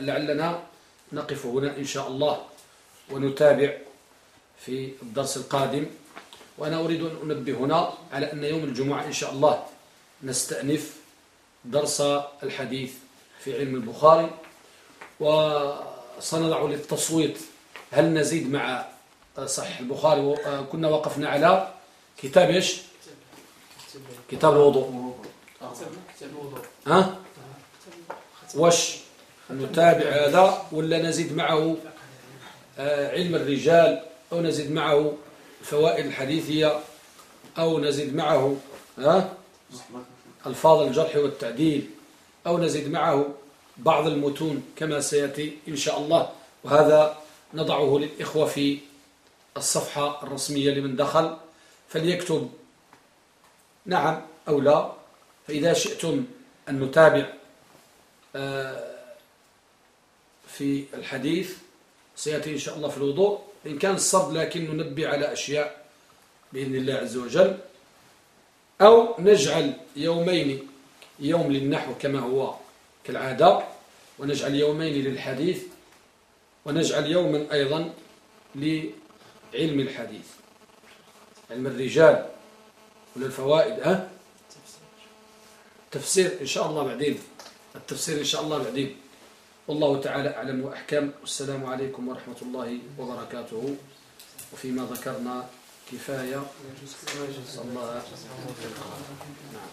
لعلنا نقف هنا إن شاء الله ونتابع في الدرس القادم. وأنا أريد أن أنبه هنا على أن يوم الجمعة إن شاء الله نستأنف درس الحديث في علم البخاري وسنضع للتصويت هل نزيد مع صحيح البخاري كنا وقفنا على كتاب إيش؟ كتاب الوضوء. ها؟ وش؟ نتابع هذا ولا نزيد معه؟ آه، علم الرجال أو نزيد معه؟ الفوائد الحديثية أو نزيد معه ها؟ ألفاظ الجرح والتعديل أو نزيد معه بعض المتون كما سيأتي إن شاء الله. وهذا نضعه للإخوة في الصفحة الرسمية لمن دخل. فليكتب نعم أو لا. فإذا شئتم أن نتابع آه، في الحديث سيأتي إن شاء الله في الوضوء. إن كان الصرد لكن ننبه على أشياء بإذن الله عز وجل أو نجعل يومين يوم للنحو كما هو كالعادة ونجعل يومين للحديث ونجعل يوما أيضا لعلم الحديث. علم الرجال ولا الفوائد أه؟ تفسير إن شاء الله بعدين. التفسير إن شاء الله بعدين. والله تعالى أعلم وأحكم. والسلام عليكم ورحمة الله وبركاته. وفيما ذكرنا كفاية. الله نعم.